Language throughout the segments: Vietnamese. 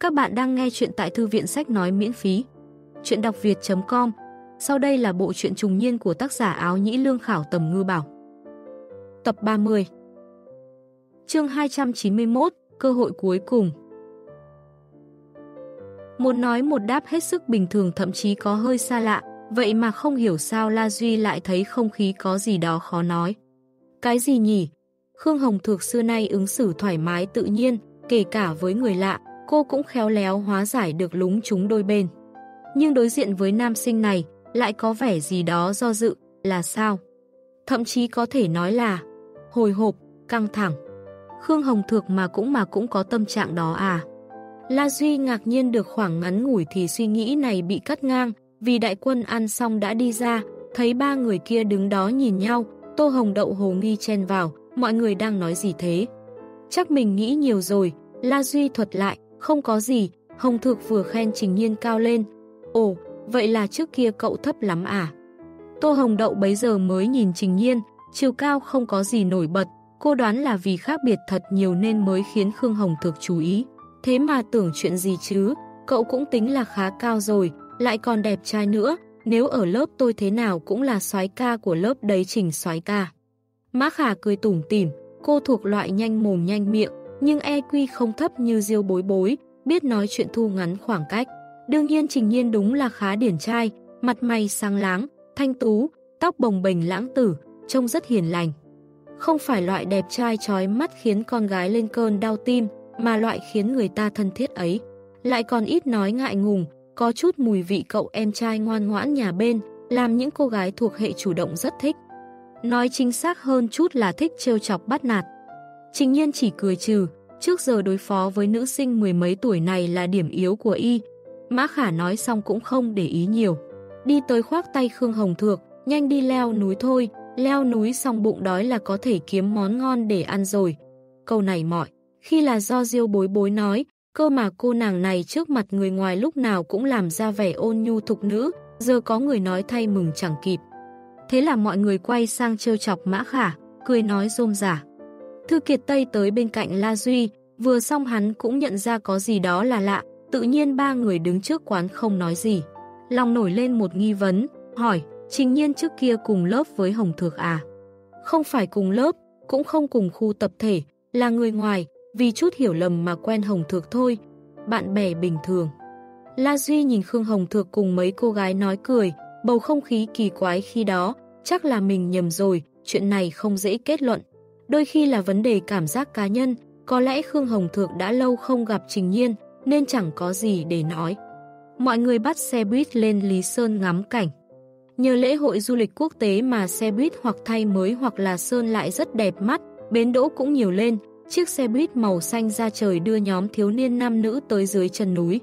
Các bạn đang nghe chuyện tại thư viện sách nói miễn phí. Chuyện đọc việt.com Sau đây là bộ truyện trùng niên của tác giả áo nhĩ lương khảo tầm ngư bảo. Tập 30 Chương 291 Cơ hội cuối cùng Một nói một đáp hết sức bình thường thậm chí có hơi xa lạ, vậy mà không hiểu sao La Duy lại thấy không khí có gì đó khó nói. Cái gì nhỉ? Khương Hồng Thược xưa nay ứng xử thoải mái tự nhiên, kể cả với người lạ, cô cũng khéo léo hóa giải được lúng chúng đôi bên. Nhưng đối diện với nam sinh này, lại có vẻ gì đó do dự, là sao? Thậm chí có thể nói là hồi hộp, căng thẳng. Khương Hồng Thược mà cũng mà cũng có tâm trạng đó à? La Duy ngạc nhiên được khoảng ngắn ngủi thì suy nghĩ này bị cắt ngang, vì đại quân ăn xong đã đi ra, thấy ba người kia đứng đó nhìn nhau, Tô Hồng Đậu hồ nghi chen vào, mọi người đang nói gì thế? Chắc mình nghĩ nhiều rồi, La Duy thuật lại, không có gì, Hồng Thược vừa khen Trình Nhiên cao lên. Ồ, vậy là trước kia cậu thấp lắm à? Tô Hồng Đậu bấy giờ mới nhìn Trình Nhiên, chiều cao không có gì nổi bật, cô đoán là vì khác biệt thật nhiều nên mới khiến Khương Hồng Thược chú ý. Thế mà tưởng chuyện gì chứ, cậu cũng tính là khá cao rồi, lại còn đẹp trai nữa, nếu ở lớp tôi thế nào cũng là soái ca của lớp đấy Trình soái ca. Mã Khả cười tủm tỉm, cô thuộc loại nhanh mồm nhanh miệng, nhưng EQ không thấp như Diêu Bối Bối, biết nói chuyện thu ngắn khoảng cách. Đương nhiên Trình Nhiên đúng là khá điển trai, mặt mày sáng láng, thanh tú, tóc bồng bềnh lãng tử, trông rất hiền lành. Không phải loại đẹp trai trói mắt khiến con gái lên cơn đau tim, mà loại khiến người ta thân thiết ấy. Lại còn ít nói ngại ngùng, có chút mùi vị cậu em trai ngoan ngoãn nhà bên, làm những cô gái thuộc hệ chủ động rất thích. Nói chính xác hơn chút là thích trêu chọc bắt nạt. Trình nhiên chỉ cười trừ, trước giờ đối phó với nữ sinh mười mấy tuổi này là điểm yếu của y. Mã Khả nói xong cũng không để ý nhiều. Đi tới khoác tay Khương Hồng Thược, nhanh đi leo núi thôi, leo núi xong bụng đói là có thể kiếm món ngon để ăn rồi. Câu này mọi, khi là do Diêu bối bối nói, cơ mà cô nàng này trước mặt người ngoài lúc nào cũng làm ra vẻ ôn nhu thục nữ, giờ có người nói thay mừng chẳng kịp. Thế là mọi người quay sang trêu chọc Mã Khả, cười nói rôm rả Thư Kiệt Tây tới bên cạnh La Duy, vừa xong hắn cũng nhận ra có gì đó là lạ, tự nhiên ba người đứng trước quán không nói gì. Lòng nổi lên một nghi vấn, hỏi, trình nhiên trước kia cùng lớp với Hồng Thược à? Không phải cùng lớp, cũng không cùng khu tập thể, là người ngoài, vì chút hiểu lầm mà quen Hồng Thược thôi, bạn bè bình thường. La Duy nhìn Khương Hồng Thược cùng mấy cô gái nói cười, bầu không khí kỳ quái khi đó, chắc là mình nhầm rồi, chuyện này không dễ kết luận. Đôi khi là vấn đề cảm giác cá nhân, có lẽ Khương Hồng Thược đã lâu không gặp Trình Nhiên, nên chẳng có gì để nói. Mọi người bắt xe buýt lên Lý Sơn ngắm cảnh. Nhờ lễ hội du lịch quốc tế mà xe buýt hoặc thay mới hoặc là sơn lại rất đẹp mắt, bến đỗ cũng nhiều lên, chiếc xe buýt màu xanh ra trời đưa nhóm thiếu niên nam nữ tới dưới chân núi.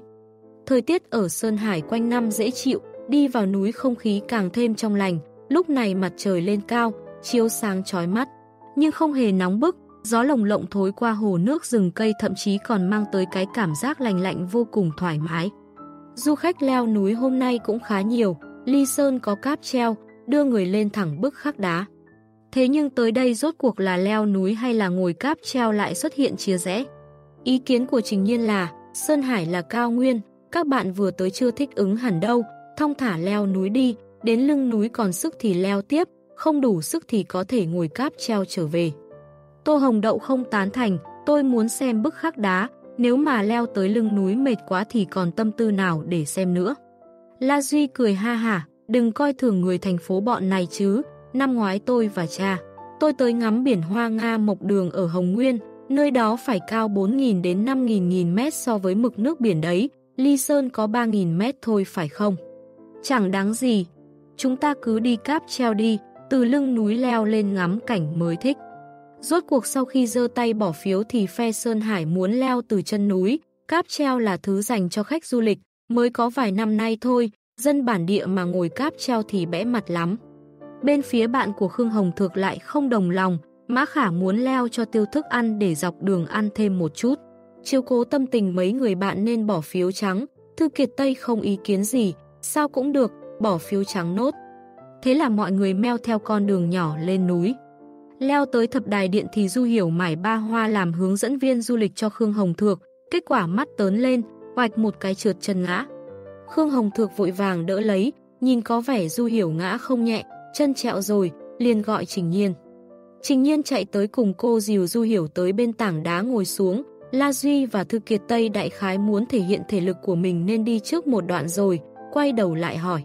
Thời tiết ở Sơn Hải quanh năm dễ chịu, đi vào núi không khí càng thêm trong lành, lúc này mặt trời lên cao, chiếu sáng chói mắt nhưng không hề nóng bức, gió lồng lộng thối qua hồ nước rừng cây thậm chí còn mang tới cái cảm giác lành lạnh vô cùng thoải mái. Du khách leo núi hôm nay cũng khá nhiều, Ly Sơn có cáp treo, đưa người lên thẳng bức khắc đá. Thế nhưng tới đây rốt cuộc là leo núi hay là ngồi cáp treo lại xuất hiện chia rẽ. Ý kiến của Trình Nhiên là, Sơn Hải là cao nguyên, các bạn vừa tới chưa thích ứng hẳn đâu, thong thả leo núi đi, đến lưng núi còn sức thì leo tiếp, không đủ sức thì có thể ngồi cáp treo trở về. Tô Hồng Đậu không tán thành, tôi muốn xem bức khắc đá, nếu mà leo tới lưng núi mệt quá thì còn tâm tư nào để xem nữa. La Duy cười ha hả, đừng coi thường người thành phố bọn này chứ, năm ngoái tôi và cha. Tôi tới ngắm biển hoa Nga mộc đường ở Hồng Nguyên, nơi đó phải cao 4.000 đến 5.000 mét so với mực nước biển đấy, Ly Sơn có 3.000 mét thôi phải không? Chẳng đáng gì, chúng ta cứ đi cáp treo đi, từ lưng núi leo lên ngắm cảnh mới thích. Rốt cuộc sau khi dơ tay bỏ phiếu thì phe Sơn Hải muốn leo từ chân núi, cáp treo là thứ dành cho khách du lịch, mới có vài năm nay thôi, dân bản địa mà ngồi cáp treo thì bẽ mặt lắm. Bên phía bạn của Khương Hồng Thược lại không đồng lòng, Mã Khả muốn leo cho tiêu thức ăn để dọc đường ăn thêm một chút. Chiêu cố tâm tình mấy người bạn nên bỏ phiếu trắng, Thư Kiệt Tây không ý kiến gì, sao cũng được, bỏ phiếu trắng nốt. Thế là mọi người meo theo con đường nhỏ lên núi. Leo tới thập đài điện thì Du Hiểu mải ba hoa làm hướng dẫn viên du lịch cho Khương Hồng Thược. Kết quả mắt tớn lên, hoạch một cái trượt chân ngã. Khương Hồng Thược vội vàng đỡ lấy, nhìn có vẻ Du Hiểu ngã không nhẹ, chân trẹo rồi, liền gọi Trình Nhiên. Trình Nhiên chạy tới cùng cô dìu Du Hiểu tới bên tảng đá ngồi xuống, La Duy và Thư Kiệt Tây đại khái muốn thể hiện thể lực của mình nên đi trước một đoạn rồi, quay đầu lại hỏi.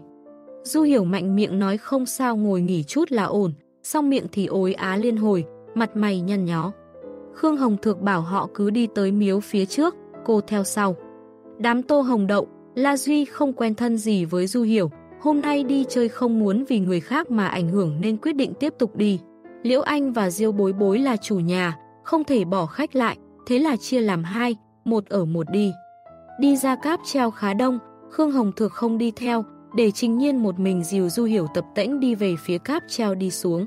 Du Hiểu mạnh miệng nói không sao ngồi nghỉ chút là ổn, xong miệng thì ối á liên hồi, mặt mày nhăn nhó. Khương Hồng Thược bảo họ cứ đi tới miếu phía trước, cô theo sau. Đám tô hồng đậu, La Duy không quen thân gì với Du Hiểu, hôm nay đi chơi không muốn vì người khác mà ảnh hưởng nên quyết định tiếp tục đi. Liễu Anh và Diêu Bối Bối là chủ nhà, không thể bỏ khách lại, thế là chia làm hai, một ở một đi. Đi ra cáp treo khá đông, Khương Hồng Thược không đi theo, để trình nhiên một mình dìu Du Hiểu tập tễnh đi về phía cáp treo đi xuống.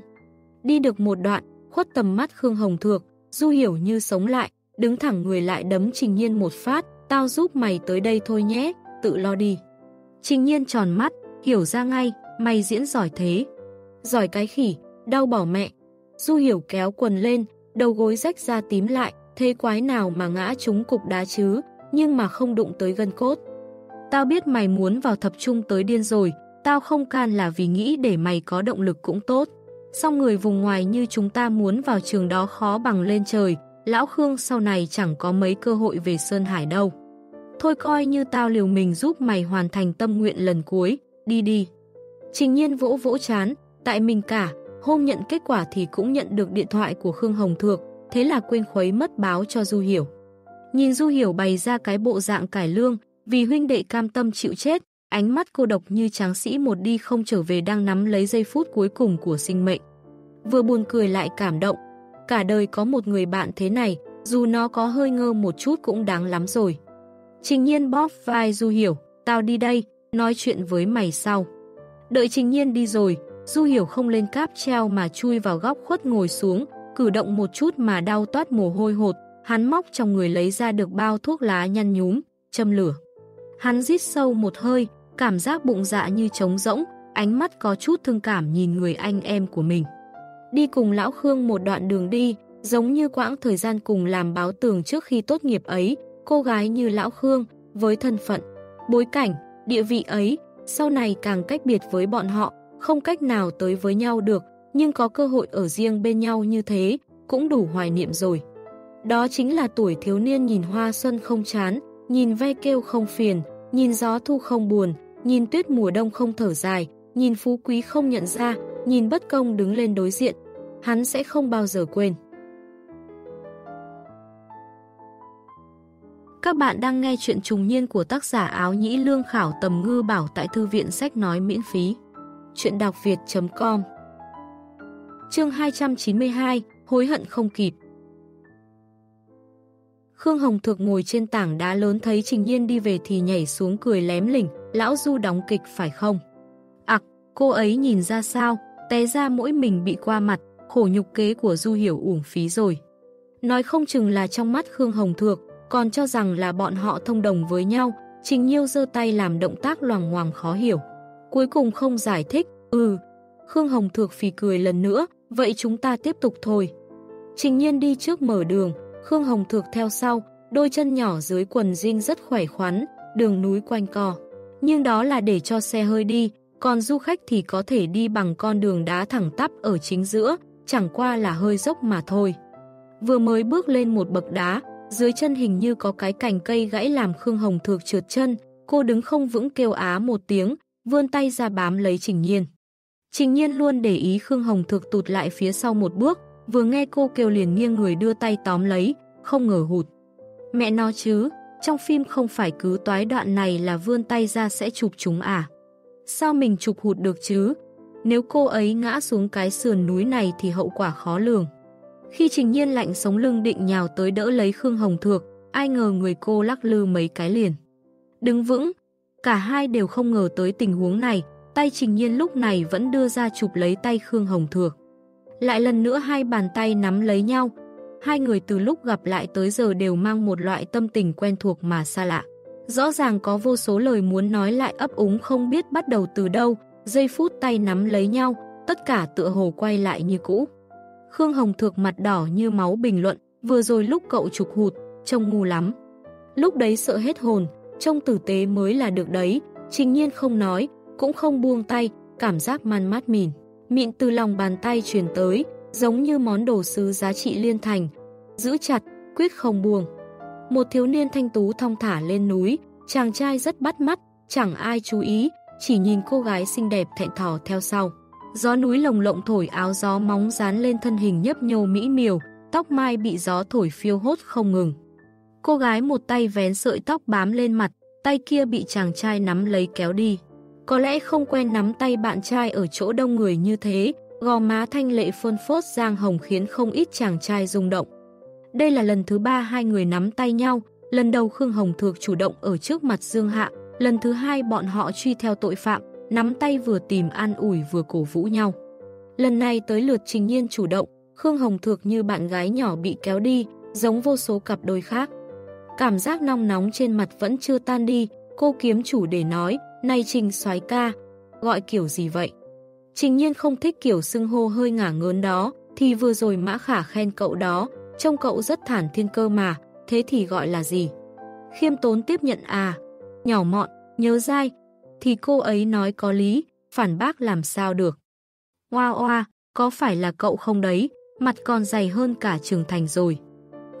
Đi được một đoạn, khuất tầm mắt Khương Hồng Thược, Du Hiểu như sống lại, đứng thẳng người lại đấm trình nhiên một phát, tao giúp mày tới đây thôi nhé, tự lo đi. Trình nhiên tròn mắt, hiểu ra ngay, mày diễn giỏi thế. Giỏi cái khỉ, đau bỏ mẹ. Du Hiểu kéo quần lên, đầu gối rách ra tím lại, thế quái nào mà ngã trúng cục đá chứ, nhưng mà không đụng tới gân cốt. Tao biết mày muốn vào thập trung tới điên rồi, tao không can là vì nghĩ để mày có động lực cũng tốt. Song người vùng ngoài như chúng ta muốn vào trường đó khó bằng lên trời, Lão Khương sau này chẳng có mấy cơ hội về Sơn Hải đâu. Thôi coi như tao liều mình giúp mày hoàn thành tâm nguyện lần cuối, đi đi. Trình nhiên vỗ vỗ chán, tại mình cả, hôm nhận kết quả thì cũng nhận được điện thoại của Khương Hồng Thược, thế là quên khuấy mất báo cho Du Hiểu. Nhìn Du Hiểu bày ra cái bộ dạng cải lương, vì huynh đệ cam tâm chịu chết, ánh mắt cô độc như tráng sĩ một đi không trở về đang nắm lấy giây phút cuối cùng của sinh mệnh. Vừa buồn cười lại cảm động, cả đời có một người bạn thế này, dù nó có hơi ngơ một chút cũng đáng lắm rồi. Trình nhiên bóp vai Du Hiểu, tao đi đây, nói chuyện với mày sau. Đợi Trình nhiên đi rồi, Du Hiểu không lên cáp treo mà chui vào góc khuất ngồi xuống, cử động một chút mà đau toát mồ hôi hột, hắn móc trong người lấy ra được bao thuốc lá nhăn nhúm, châm lửa. Hắn rít sâu một hơi, cảm giác bụng dạ như trống rỗng, ánh mắt có chút thương cảm nhìn người anh em của mình. Đi cùng Lão Khương một đoạn đường đi, giống như quãng thời gian cùng làm báo tường trước khi tốt nghiệp ấy, cô gái như Lão Khương, với thân phận, bối cảnh, địa vị ấy, sau này càng cách biệt với bọn họ, không cách nào tới với nhau được, nhưng có cơ hội ở riêng bên nhau như thế, cũng đủ hoài niệm rồi. Đó chính là tuổi thiếu niên nhìn hoa xuân không chán, nhìn ve kêu không phiền, nhìn gió thu không buồn, nhìn tuyết mùa đông không thở dài, nhìn phú quý không nhận ra, nhìn bất công đứng lên đối diện. Hắn sẽ không bao giờ quên. Các bạn đang nghe chuyện trùng niên của tác giả áo nhĩ lương khảo tầm ngư bảo tại thư viện sách nói miễn phí. Chuyện đọc việt.com Chương 292 Hối hận không kịp Khương Hồng Thược ngồi trên tảng đá lớn thấy Trình Nhiên đi về thì nhảy xuống cười lém lỉnh, lão Du đóng kịch phải không? Ặc, cô ấy nhìn ra sao, té ra mỗi mình bị qua mặt, khổ nhục kế của Du hiểu uổng phí rồi. Nói không chừng là trong mắt Khương Hồng Thược, còn cho rằng là bọn họ thông đồng với nhau, Trình Nhiêu giơ tay làm động tác loằng ngoằng khó hiểu. Cuối cùng không giải thích, ừ. Khương Hồng Thược phì cười lần nữa, vậy chúng ta tiếp tục thôi. Trình Nhiên đi trước mở đường, Khương Hồng Thược theo sau, đôi chân nhỏ dưới quần jean rất khỏe khoắn, đường núi quanh co. Nhưng đó là để cho xe hơi đi, còn du khách thì có thể đi bằng con đường đá thẳng tắp ở chính giữa, chẳng qua là hơi dốc mà thôi. Vừa mới bước lên một bậc đá, dưới chân hình như có cái cành cây gãy làm Khương Hồng Thược trượt chân, cô đứng không vững kêu á một tiếng, vươn tay ra bám lấy Trình Nhiên. Trình Nhiên luôn để ý Khương Hồng Thược tụt lại phía sau một bước, vừa nghe cô kêu liền nghiêng người đưa tay tóm lấy, không ngờ hụt. Mẹ nó chứ, trong phim không phải cứ toái đoạn này là vươn tay ra sẽ chụp chúng à? Sao mình chụp hụt được chứ? Nếu cô ấy ngã xuống cái sườn núi này thì hậu quả khó lường. Khi Trình Nhiên lạnh sống lưng định nhào tới đỡ lấy Khương Hồng Thược, ai ngờ người cô lắc lư mấy cái liền. Đứng vững, cả hai đều không ngờ tới tình huống này, tay Trình Nhiên lúc này vẫn đưa ra chụp lấy tay Khương Hồng Thược. Lại lần nữa hai bàn tay nắm lấy nhau, hai người từ lúc gặp lại tới giờ đều mang một loại tâm tình quen thuộc mà xa lạ. Rõ ràng có vô số lời muốn nói lại ấp úng không biết bắt đầu từ đâu, giây phút tay nắm lấy nhau, tất cả tựa hồ quay lại như cũ. Khương Hồng Thược mặt đỏ như máu bình luận, vừa rồi lúc cậu trục hụt, trông ngu lắm. Lúc đấy sợ hết hồn, trông tử tế mới là được đấy. Trình nhiên không nói, cũng không buông tay, cảm giác man mát mìn. Mịn từ lòng bàn tay truyền tới, giống như món đồ sứ giá trị liên thành. Giữ chặt, quyết không buông. Một thiếu niên thanh tú thong thả lên núi, chàng trai rất bắt mắt, chẳng ai chú ý, chỉ nhìn cô gái xinh đẹp thẹn thò theo sau. Gió núi lồng lộng thổi áo gió móng dán lên thân hình nhấp nhô mỹ miều, tóc mai bị gió thổi phiêu hốt không ngừng. Cô gái một tay vén sợi tóc bám lên mặt, tay kia bị chàng trai nắm lấy kéo đi. Có lẽ không quen nắm tay bạn trai ở chỗ đông người như thế, gò má thanh lệ phơn phốt giang hồng khiến không ít chàng trai rung động. Đây là lần thứ ba hai người nắm tay nhau, lần đầu Khương Hồng Thược chủ động ở trước mặt Dương Hạ, lần thứ hai bọn họ truy theo tội phạm, nắm tay vừa tìm an ủi vừa cổ vũ nhau. Lần này tới lượt Trình Nhiên chủ động, Khương Hồng Thược như bạn gái nhỏ bị kéo đi, giống vô số cặp đôi khác. Cảm giác nong nóng trên mặt vẫn chưa tan đi, cô kiếm chủ để nói, này Trình soái ca, gọi kiểu gì vậy? Trình nhiên không thích kiểu xưng hô hơi ngả ngớn đó, thì vừa rồi Mã Khả khen cậu đó, trông cậu rất thản thiên cơ mà, thế thì gọi là gì? Khiêm tốn tiếp nhận à, nhỏ mọn, nhớ dai, thì cô ấy nói có lý, phản bác làm sao được. Hoa hoa, có phải là cậu không đấy, mặt còn dày hơn cả trưởng thành rồi.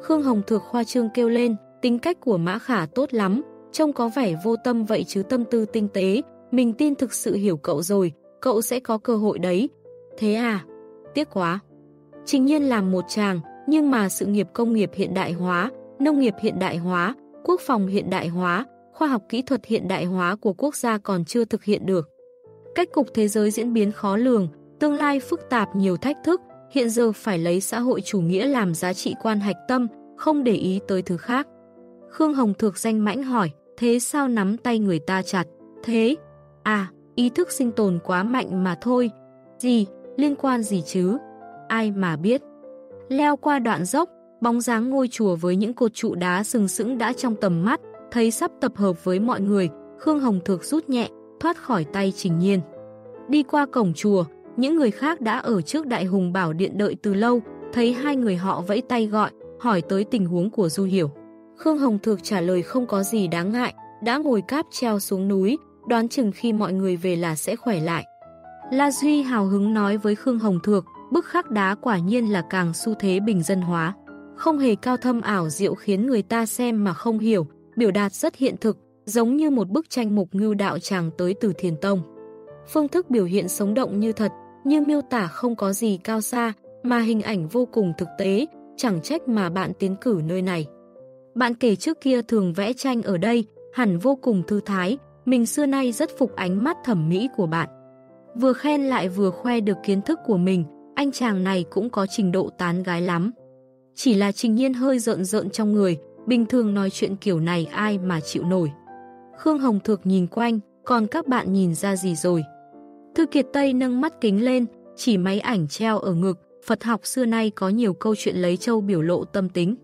Khương Hồng Thược khoa trương kêu lên, tính cách của Mã Khả tốt lắm, trông có vẻ vô tâm vậy chứ tâm tư tinh tế, mình tin thực sự hiểu cậu rồi, cậu sẽ có cơ hội đấy. Thế à? Tiếc quá. Trình nhiên làm một chàng, nhưng mà sự nghiệp công nghiệp hiện đại hóa, nông nghiệp hiện đại hóa, quốc phòng hiện đại hóa, khoa học kỹ thuật hiện đại hóa của quốc gia còn chưa thực hiện được. Cách cục thế giới diễn biến khó lường, tương lai phức tạp nhiều thách thức, hiện giờ phải lấy xã hội chủ nghĩa làm giá trị quan hạch tâm, không để ý tới thứ khác. Khương Hồng Thược danh mãnh hỏi, thế sao nắm tay người ta chặt? Thế? À, ý thức sinh tồn quá mạnh mà thôi. Gì? Liên quan gì chứ? Ai mà biết? Leo qua đoạn dốc, bóng dáng ngôi chùa với những cột trụ đá sừng sững đã trong tầm mắt, thấy sắp tập hợp với mọi người, Khương Hồng Thược rút nhẹ, thoát khỏi tay Trình Nhiên. Đi qua cổng chùa, những người khác đã ở trước Đại Hùng Bảo Điện đợi từ lâu, thấy hai người họ vẫy tay gọi, hỏi tới tình huống của Du Hiểu. Khương Hồng Thược trả lời không có gì đáng ngại, đã ngồi cáp treo xuống núi, đoán chừng khi mọi người về là sẽ khỏe lại. La Duy hào hứng nói với Khương Hồng Thược, bức khắc đá quả nhiên là càng xu thế bình dân hóa. Không hề cao thâm ảo diệu khiến người ta xem mà không hiểu, biểu đạt rất hiện thực, giống như một bức tranh mục ngưu đạo tràng tới từ thiền tông. Phương thức biểu hiện sống động như thật, nhưng miêu tả không có gì cao xa, mà hình ảnh vô cùng thực tế, chẳng trách mà bạn tiến cử nơi này. Bạn kể trước kia thường vẽ tranh ở đây, hẳn vô cùng thư thái, mình xưa nay rất phục ánh mắt thẩm mỹ của bạn. Vừa khen lại vừa khoe được kiến thức của mình, anh chàng này cũng có trình độ tán gái lắm. Chỉ là trình nhiên hơi rợn rợn trong người, bình thường nói chuyện kiểu này ai mà chịu nổi. Khương Hồng Thược nhìn quanh, còn các bạn nhìn ra gì rồi? Thư Kiệt Tây nâng mắt kính lên, chỉ máy ảnh treo ở ngực, Phật học xưa nay có nhiều câu chuyện lấy châu biểu lộ tâm tính.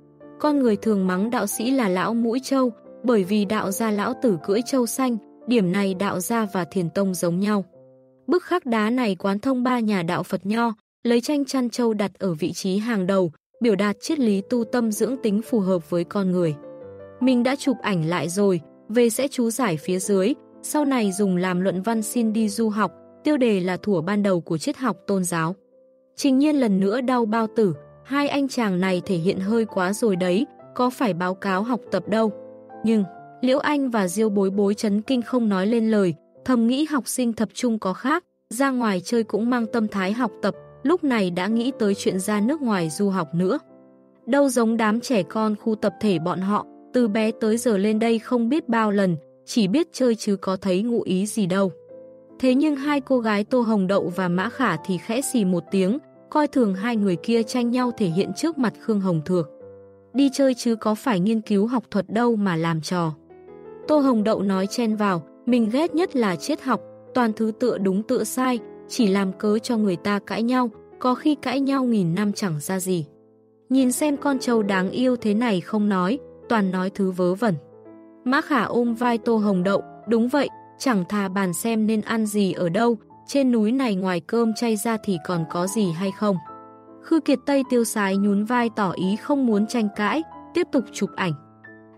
Con người thường mắng đạo sĩ là lão mũi châu, bởi vì đạo gia lão tử cưỡi châu xanh, điểm này đạo gia và thiền tông giống nhau. Bức khắc đá này quán thông ba nhà đạo Phật Nho, lấy tranh chăn châu đặt ở vị trí hàng đầu, biểu đạt triết lý tu tâm dưỡng tính phù hợp với con người. Mình đã chụp ảnh lại rồi, về sẽ chú giải phía dưới, sau này dùng làm luận văn xin đi du học, tiêu đề là thủa ban đầu của triết học tôn giáo. Trình nhiên lần nữa đau bao tử, hai anh chàng này thể hiện hơi quá rồi đấy, có phải báo cáo học tập đâu. Nhưng, Liễu Anh và Diêu bối bối chấn kinh không nói lên lời, thầm nghĩ học sinh tập trung có khác, ra ngoài chơi cũng mang tâm thái học tập, lúc này đã nghĩ tới chuyện ra nước ngoài du học nữa. Đâu giống đám trẻ con khu tập thể bọn họ, từ bé tới giờ lên đây không biết bao lần, chỉ biết chơi chứ có thấy ngụ ý gì đâu. Thế nhưng hai cô gái Tô Hồng Đậu và Mã Khả thì khẽ xì một tiếng, coi thường hai người kia tranh nhau thể hiện trước mặt Khương Hồng Thược. Đi chơi chứ có phải nghiên cứu học thuật đâu mà làm trò. Tô Hồng Đậu nói chen vào, mình ghét nhất là triết học, toàn thứ tựa đúng tựa sai, chỉ làm cớ cho người ta cãi nhau, có khi cãi nhau nghìn năm chẳng ra gì. Nhìn xem con trâu đáng yêu thế này không nói, toàn nói thứ vớ vẩn. Mã Khả ôm vai Tô Hồng Đậu, đúng vậy, chẳng thà bàn xem nên ăn gì ở đâu, trên núi này ngoài cơm chay ra thì còn có gì hay không. Khư Kiệt Tây tiêu sái nhún vai tỏ ý không muốn tranh cãi, tiếp tục chụp ảnh.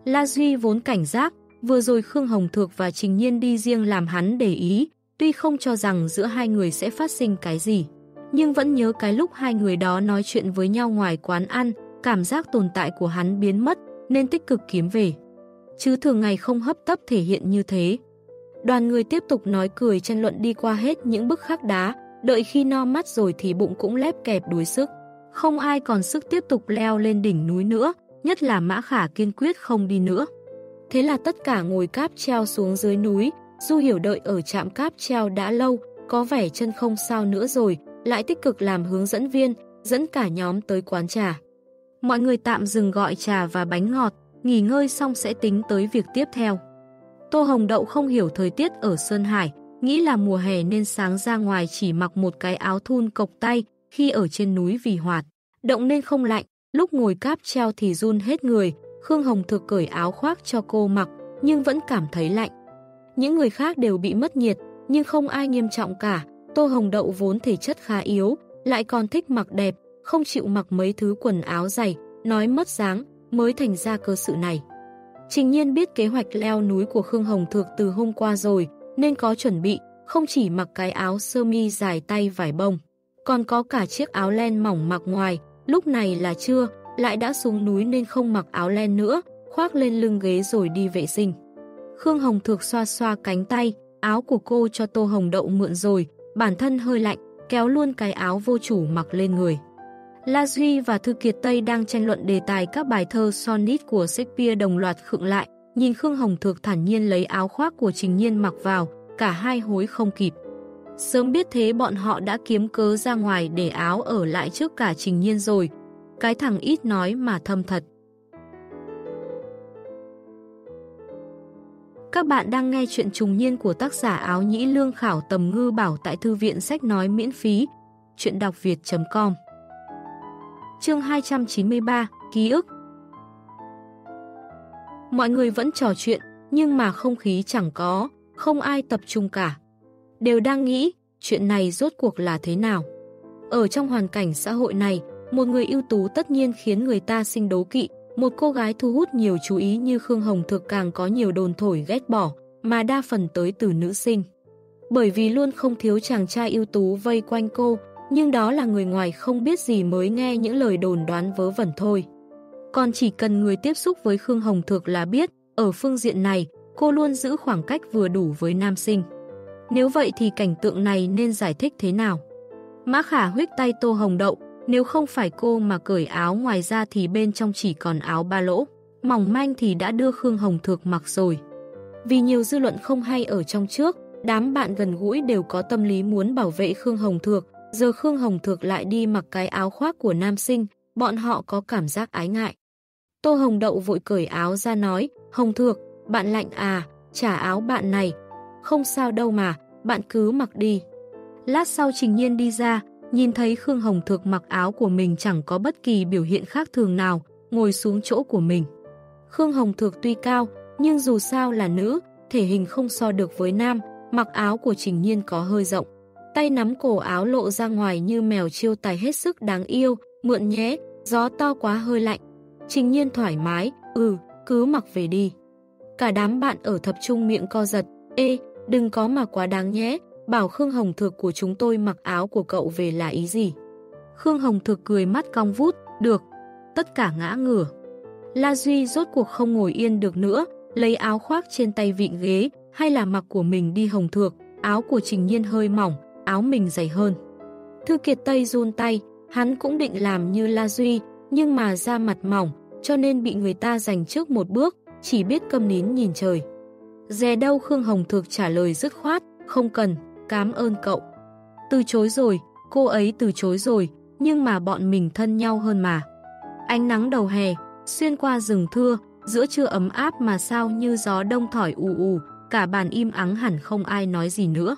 La Duy vốn cảnh giác, Vừa rồi Khương Hồng Thược và Trình Nhiên đi riêng làm hắn để ý, tuy không cho rằng giữa hai người sẽ phát sinh cái gì. Nhưng vẫn nhớ cái lúc hai người đó nói chuyện với nhau ngoài quán ăn, cảm giác tồn tại của hắn biến mất, nên tích cực kiếm về. Chứ thường ngày không hấp tấp thể hiện như thế. Đoàn người tiếp tục nói cười tranh luận đi qua hết những bức khắc đá, đợi khi no mắt rồi thì bụng cũng lép kẹp đuối sức. Không ai còn sức tiếp tục leo lên đỉnh núi nữa, nhất là Mã Khả kiên quyết không đi nữa. Thế là tất cả ngồi cáp treo xuống dưới núi, Du Hiểu đợi ở trạm cáp treo đã lâu, có vẻ chân không sao nữa rồi, lại tích cực làm hướng dẫn viên, dẫn cả nhóm tới quán trà. Mọi người tạm dừng gọi trà và bánh ngọt, nghỉ ngơi xong sẽ tính tới việc tiếp theo. Tô Hồng Đậu không hiểu thời tiết ở Sơn Hải, nghĩ là mùa hè nên sáng ra ngoài chỉ mặc một cái áo thun cộc tay khi ở trên núi vì hoạt. Động nên không lạnh, lúc ngồi cáp treo thì run hết người, Khương Hồng thực cởi áo khoác cho cô mặc, nhưng vẫn cảm thấy lạnh. Những người khác đều bị mất nhiệt, nhưng không ai nghiêm trọng cả. Tô Hồng Đậu vốn thể chất khá yếu, lại còn thích mặc đẹp, không chịu mặc mấy thứ quần áo dày, nói mất dáng, mới thành ra cơ sự này. Trình nhiên biết kế hoạch leo núi của Khương Hồng Thược từ hôm qua rồi, nên có chuẩn bị, không chỉ mặc cái áo sơ mi dài tay vải bông, còn có cả chiếc áo len mỏng mặc ngoài, lúc này là trưa, lại đã xuống núi nên không mặc áo len nữa, khoác lên lưng ghế rồi đi vệ sinh. Khương Hồng Thược xoa xoa cánh tay, áo của cô cho Tô Hồng Đậu mượn rồi, bản thân hơi lạnh, kéo luôn cái áo vô chủ mặc lên người. La Duy và Thư Kiệt Tây đang tranh luận đề tài các bài thơ sonnet của Shakespeare đồng loạt khựng lại, nhìn Khương Hồng Thược thản nhiên lấy áo khoác của Trình Nhiên mặc vào, cả hai hối không kịp. Sớm biết thế bọn họ đã kiếm cớ ra ngoài để áo ở lại trước cả Trình Nhiên rồi. Cái thằng ít nói mà thâm thật. Các bạn đang nghe chuyện trùng niên của tác giả áo nhĩ lương khảo tầm ngư bảo tại thư viện sách nói miễn phí. Chuyện đọc việt.com Chương 293 Ký ức Mọi người vẫn trò chuyện, nhưng mà không khí chẳng có, không ai tập trung cả. Đều đang nghĩ, chuyện này rốt cuộc là thế nào? Ở trong hoàn cảnh xã hội này, một người ưu tú tất nhiên khiến người ta sinh đố kỵ, một cô gái thu hút nhiều chú ý như Khương Hồng thực càng có nhiều đồn thổi ghét bỏ, mà đa phần tới từ nữ sinh. Bởi vì luôn không thiếu chàng trai ưu tú vây quanh cô, nhưng đó là người ngoài không biết gì mới nghe những lời đồn đoán vớ vẩn thôi. Còn chỉ cần người tiếp xúc với Khương Hồng Thược là biết, ở phương diện này, cô luôn giữ khoảng cách vừa đủ với nam sinh. Nếu vậy thì cảnh tượng này nên giải thích thế nào? Mã Khả huyết tay Tô Hồng Đậu, nếu không phải cô mà cởi áo ngoài ra thì bên trong chỉ còn áo ba lỗ, mỏng manh thì đã đưa Khương Hồng Thược mặc rồi. Vì nhiều dư luận không hay ở trong trước, đám bạn gần gũi đều có tâm lý muốn bảo vệ Khương Hồng Thược, giờ Khương Hồng Thược lại đi mặc cái áo khoác của nam sinh, bọn họ có cảm giác ái ngại. Tô Hồng Đậu vội cởi áo ra nói, Hồng Thược, bạn lạnh à, trả áo bạn này. Không sao đâu mà, bạn cứ mặc đi. Lát sau Trình Nhiên đi ra, nhìn thấy Khương Hồng Thược mặc áo của mình chẳng có bất kỳ biểu hiện khác thường nào, ngồi xuống chỗ của mình. Khương Hồng Thược tuy cao, nhưng dù sao là nữ, thể hình không so được với nam, mặc áo của Trình Nhiên có hơi rộng. Tay nắm cổ áo lộ ra ngoài như mèo chiêu tài hết sức đáng yêu, mượn nhé, gió to quá hơi lạnh. Trình Nhiên thoải mái, ừ, cứ mặc về đi. Cả đám bạn ở thập trung miệng co giật, ê, đừng có mà quá đáng nhé, bảo Khương Hồng thược của chúng tôi mặc áo của cậu về là ý gì. Khương Hồng thược cười mắt cong vút, được, tất cả ngã ngửa. La Duy rốt cuộc không ngồi yên được nữa, lấy áo khoác trên tay vịn ghế, hay là mặc của mình đi Hồng Thược, áo của Trình Nhiên hơi mỏng, áo mình dày hơn. Thư Kiệt Tây run tay, hắn cũng định làm như La Duy, nhưng mà da mặt mỏng, cho nên bị người ta giành trước một bước, chỉ biết câm nín nhìn trời. Dè đâu Khương Hồng Thược trả lời dứt khoát, không cần, cám ơn cậu. Từ chối rồi, cô ấy từ chối rồi, nhưng mà bọn mình thân nhau hơn mà. Ánh nắng đầu hè, xuyên qua rừng thưa, giữa trưa ấm áp mà sao như gió đông thổi ù ù, cả bàn im ắng hẳn không ai nói gì nữa.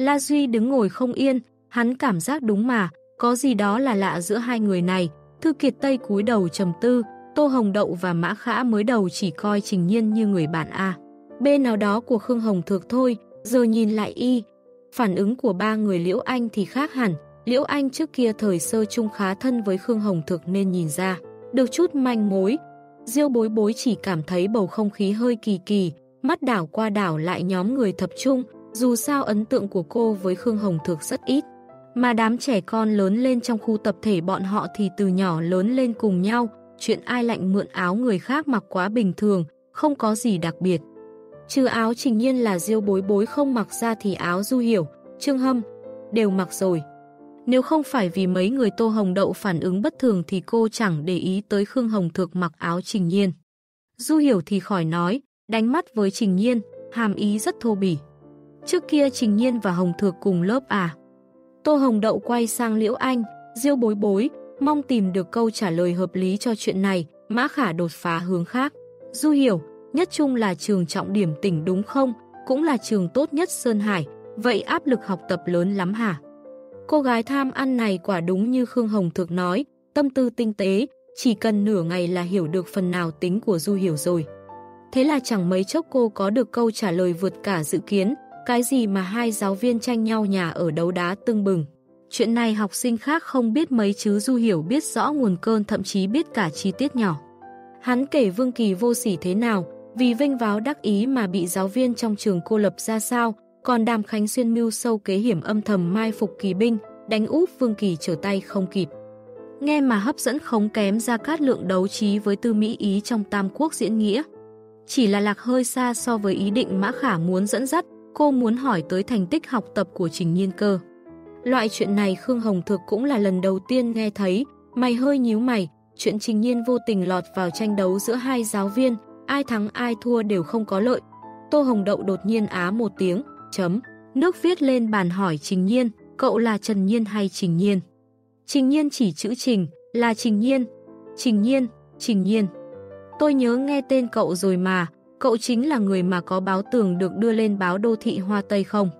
La Duy đứng ngồi không yên, hắn cảm giác đúng mà, có gì đó là lạ giữa hai người này. Thư Kiệt Tây cúi đầu trầm tư, Tô Hồng Đậu và Mã Khả mới đầu chỉ coi Trình Nhiên như người bạn A. Bên nào đó của Khương Hồng Thược thôi, giờ nhìn lại y. Phản ứng của ba người Liễu Anh thì khác hẳn. Liễu Anh trước kia thời sơ chung khá thân với Khương Hồng Thược nên nhìn ra. Được chút manh mối, Diêu bối bối chỉ cảm thấy bầu không khí hơi kỳ kỳ, mắt đảo qua đảo lại nhóm người tập trung, dù sao ấn tượng của cô với Khương Hồng Thược rất ít. Mà đám trẻ con lớn lên trong khu tập thể bọn họ thì từ nhỏ lớn lên cùng nhau, chuyện ai lạnh mượn áo người khác mặc quá bình thường, không có gì đặc biệt. Trừ áo trình nhiên là diêu bối bối không mặc ra thì áo du hiểu, trương hâm, đều mặc rồi. Nếu không phải vì mấy người tô hồng đậu phản ứng bất thường thì cô chẳng để ý tới Khương Hồng Thược mặc áo trình nhiên. Du hiểu thì khỏi nói, đánh mắt với trình nhiên, hàm ý rất thô bỉ. Trước kia trình nhiên và Hồng Thược cùng lớp à. Tô Hồng Đậu quay sang Liễu Anh, diêu bối bối, mong tìm được câu trả lời hợp lý cho chuyện này, Mã Khả đột phá hướng khác. Du hiểu, nhất Chung là trường trọng điểm tỉnh đúng không? Cũng là trường tốt nhất Sơn Hải, vậy áp lực học tập lớn lắm hả? Cô gái tham ăn này quả đúng như Khương Hồng Thược nói, tâm tư tinh tế, chỉ cần nửa ngày là hiểu được phần nào tính của Du Hiểu rồi. Thế là chẳng mấy chốc cô có được câu trả lời vượt cả dự kiến, cái gì mà hai giáo viên tranh nhau nhà ở đấu đá tưng bừng. Chuyện này học sinh khác không biết mấy chứ Du Hiểu biết rõ nguồn cơn thậm chí biết cả chi tiết nhỏ. Hắn kể Vương Kỳ vô sỉ thế nào, vì vinh váo đắc ý mà bị giáo viên trong trường cô lập ra sao, còn Đàm Khánh Xuyên mưu sâu kế hiểm âm thầm mai phục kỳ binh, đánh úp Vương Kỳ trở tay không kịp. Nghe mà hấp dẫn không kém ra cát lượng đấu trí với tư Mỹ Ý trong Tam Quốc diễn nghĩa. Chỉ là lạc hơi xa so với ý định Mã Khả muốn dẫn dắt, cô muốn hỏi tới thành tích học tập của Trình Nhiên Cơ. Loại chuyện này Khương Hồng Thực cũng là lần đầu tiên nghe thấy, mày hơi nhíu mày, chuyện Trình Nhiên vô tình lọt vào tranh đấu giữa hai giáo viên, ai thắng ai thua đều không có lợi. Tô Hồng Đậu đột nhiên á một tiếng, chấm, nước viết lên bàn hỏi Trình Nhiên, cậu là Trần Nhiên hay Trình Nhiên? Trình Nhiên chỉ chữ Trình, là Trình Nhiên, Trình Nhiên, Trình Nhiên. Tôi nhớ nghe tên cậu rồi mà, cậu chính là người mà có báo tường được đưa lên báo đô thị Hoa Tây không?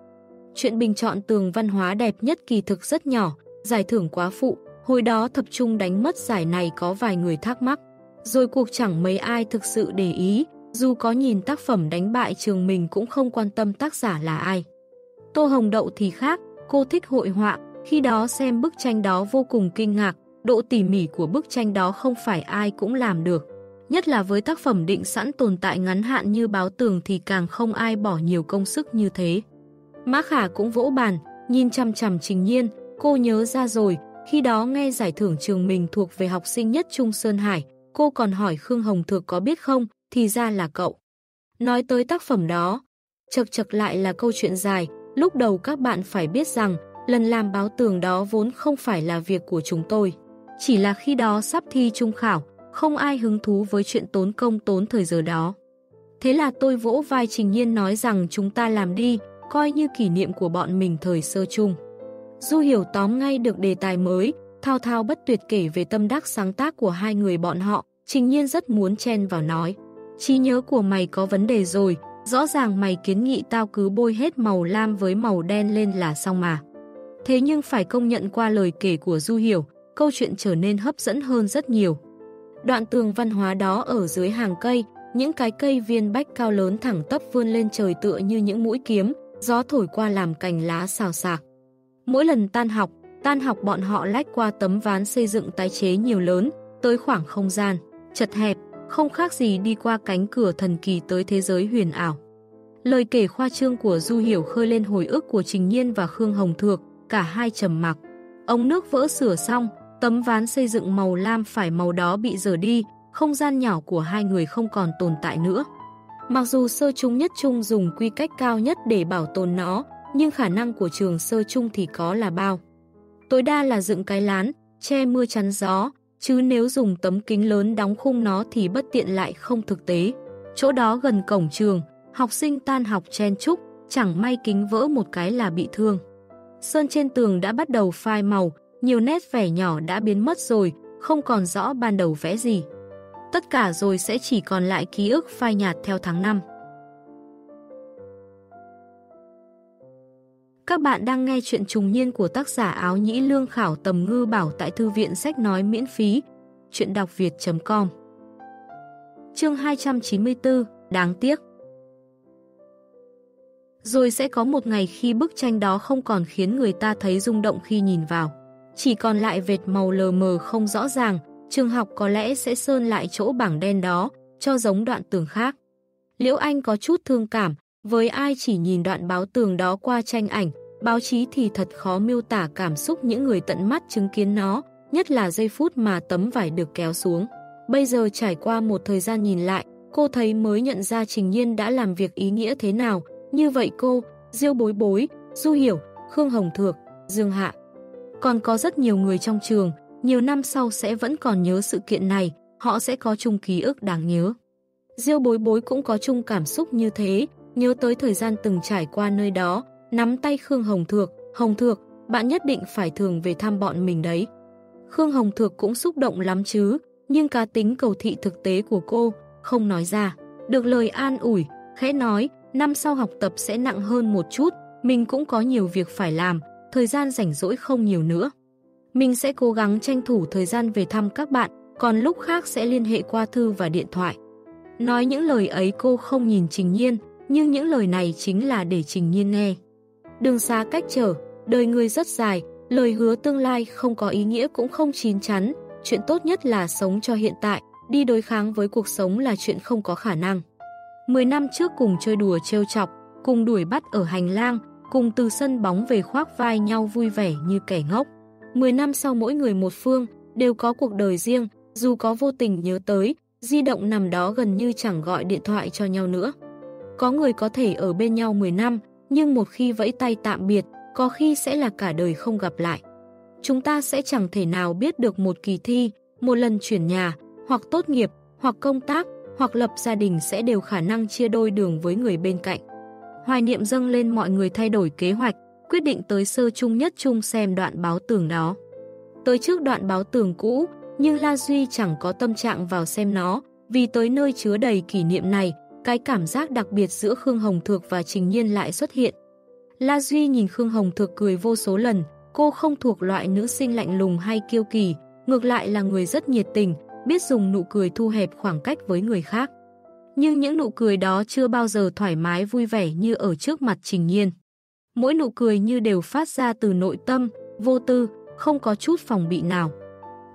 Chuyện bình chọn tường văn hóa đẹp nhất kỳ thực rất nhỏ, giải thưởng quá phụ, hồi đó tập trung đánh mất giải này có vài người thắc mắc. Rồi cuộc chẳng mấy ai thực sự để ý, dù có nhìn tác phẩm đánh bại trường mình cũng không quan tâm tác giả là ai. Tô Hồng Đậu thì khác, cô thích hội họa, khi đó xem bức tranh đó vô cùng kinh ngạc, độ tỉ mỉ của bức tranh đó không phải ai cũng làm được. Nhất là với tác phẩm định sẵn tồn tại ngắn hạn như báo tường thì càng không ai bỏ nhiều công sức như thế. Mã Khả cũng vỗ bàn, nhìn chăm chằm Trình Nhiên, cô nhớ ra rồi, khi đó nghe giải thưởng trường mình thuộc về học sinh nhất Trung Sơn Hải, cô còn hỏi Khương Hồng Thược có biết không, thì ra là cậu. Nói tới tác phẩm đó, chật chật lại là câu chuyện dài, lúc đầu các bạn phải biết rằng, lần làm báo tường đó vốn không phải là việc của chúng tôi. Chỉ là khi đó sắp thi trung khảo, không ai hứng thú với chuyện tốn công tốn thời giờ đó. Thế là tôi vỗ vai Trình Nhiên nói rằng chúng ta làm đi, coi như kỷ niệm của bọn mình thời sơ chung. Du hiểu tóm ngay được đề tài mới, thao thao bất tuyệt kể về tâm đắc sáng tác của hai người bọn họ, Trình Nhiên rất muốn chen vào nói. Trí nhớ của mày có vấn đề rồi, rõ ràng mày kiến nghị tao cứ bôi hết màu lam với màu đen lên là xong mà. Thế nhưng phải công nhận qua lời kể của Du Hiểu, câu chuyện trở nên hấp dẫn hơn rất nhiều. Đoạn tường văn hóa đó ở dưới hàng cây, những cái cây viên bách cao lớn thẳng tắp vươn lên trời tựa như những mũi kiếm, gió thổi qua làm cành lá xào xạc. Mỗi lần tan học, tan học bọn họ lách qua tấm ván xây dựng tái chế nhiều lớn, tới khoảng không gian, chật hẹp, không khác gì đi qua cánh cửa thần kỳ tới thế giới huyền ảo. Lời kể khoa trương của Du Hiểu khơi lên hồi ức của Trình Nhiên và Khương Hồng Thược, cả hai trầm mặc. Ống nước vỡ sửa xong, tấm ván xây dựng màu lam phải màu đó bị dở đi, không gian nhỏ của hai người không còn tồn tại nữa. Mặc dù sơ trung nhất trung dùng quy cách cao nhất để bảo tồn nó, nhưng khả năng của trường sơ trung thì có là bao. Tối đa là dựng cái lán, che mưa chắn gió, chứ nếu dùng tấm kính lớn đóng khung nó thì bất tiện lại không thực tế. Chỗ đó gần cổng trường, học sinh tan học chen chúc, chẳng may kính vỡ một cái là bị thương. Sơn trên tường đã bắt đầu phai màu, nhiều nét vẻ nhỏ đã biến mất rồi, không còn rõ ban đầu vẽ gì. Tất cả rồi sẽ chỉ còn lại ký ức phai nhạt theo tháng năm. Các bạn đang nghe chuyện trùng niên của tác giả áo nhĩ lương khảo tầm ngư bảo tại thư viện sách nói miễn phí. Chuyện đọc việt.com Chương 294 Đáng tiếc Rồi sẽ có một ngày khi bức tranh đó không còn khiến người ta thấy rung động khi nhìn vào. Chỉ còn lại vệt màu lờ mờ không rõ ràng, trường học có lẽ sẽ sơn lại chỗ bảng đen đó, cho giống đoạn tường khác. Liễu Anh có chút thương cảm, với ai chỉ nhìn đoạn báo tường đó qua tranh ảnh, báo chí thì thật khó miêu tả cảm xúc những người tận mắt chứng kiến nó, nhất là giây phút mà tấm vải được kéo xuống. Bây giờ trải qua một thời gian nhìn lại, cô thấy mới nhận ra Trình Nhiên đã làm việc ý nghĩa thế nào. Như vậy cô, Diêu Bối Bối, Du Hiểu, Khương Hồng Thược, Dương Hạ. Còn có rất nhiều người trong trường, nhiều năm sau sẽ vẫn còn nhớ sự kiện này, họ sẽ có chung ký ức đáng nhớ. Diêu Bối Bối cũng có chung cảm xúc như thế, nhớ tới thời gian từng trải qua nơi đó, nắm tay Khương Hồng Thược, Hồng Thược, bạn nhất định phải thường về thăm bọn mình đấy. Khương Hồng Thược cũng xúc động lắm chứ, nhưng cá tính cầu thị thực tế của cô, không nói ra. Được lời an ủi, khẽ nói, năm sau học tập sẽ nặng hơn một chút, mình cũng có nhiều việc phải làm, thời gian rảnh rỗi không nhiều nữa. Mình sẽ cố gắng tranh thủ thời gian về thăm các bạn, còn lúc khác sẽ liên hệ qua thư và điện thoại. Nói những lời ấy cô không nhìn Trình Nhiên, nhưng những lời này chính là để Trình Nhiên nghe. Đường xa cách trở, đời người rất dài, lời hứa tương lai không có ý nghĩa cũng không chín chắn, chuyện tốt nhất là sống cho hiện tại, đi đối kháng với cuộc sống là chuyện không có khả năng. Mười năm trước cùng chơi đùa trêu chọc, cùng đuổi bắt ở hành lang, cùng từ sân bóng về khoác vai nhau vui vẻ như kẻ ngốc. Mười năm sau mỗi người một phương, đều có cuộc đời riêng, dù có vô tình nhớ tới, di động nằm đó gần như chẳng gọi điện thoại cho nhau nữa. Có người có thể ở bên nhau 10 năm, nhưng một khi vẫy tay tạm biệt, có khi sẽ là cả đời không gặp lại. Chúng ta sẽ chẳng thể nào biết được một kỳ thi, một lần chuyển nhà, hoặc tốt nghiệp, hoặc công tác, hoặc lập gia đình sẽ đều khả năng chia đôi đường với người bên cạnh. Hoài niệm dâng lên mọi người thay đổi kế hoạch, quyết định tới sơ chung nhất chung xem đoạn báo tường đó. Tới trước đoạn báo tường cũ, nhưng La Duy chẳng có tâm trạng vào xem nó, vì tới nơi chứa đầy kỷ niệm này, cái cảm giác đặc biệt giữa Khương Hồng Thược và Trình Nhiên lại xuất hiện. La Duy nhìn Khương Hồng Thược cười vô số lần, cô không thuộc loại nữ sinh lạnh lùng hay kiêu kỳ, ngược lại là người rất nhiệt tình, biết dùng nụ cười thu hẹp khoảng cách với người khác. Nhưng những nụ cười đó chưa bao giờ thoải mái vui vẻ như ở trước mặt Trình Nhiên. Mỗi nụ cười như đều phát ra từ nội tâm, vô tư, không có chút phòng bị nào.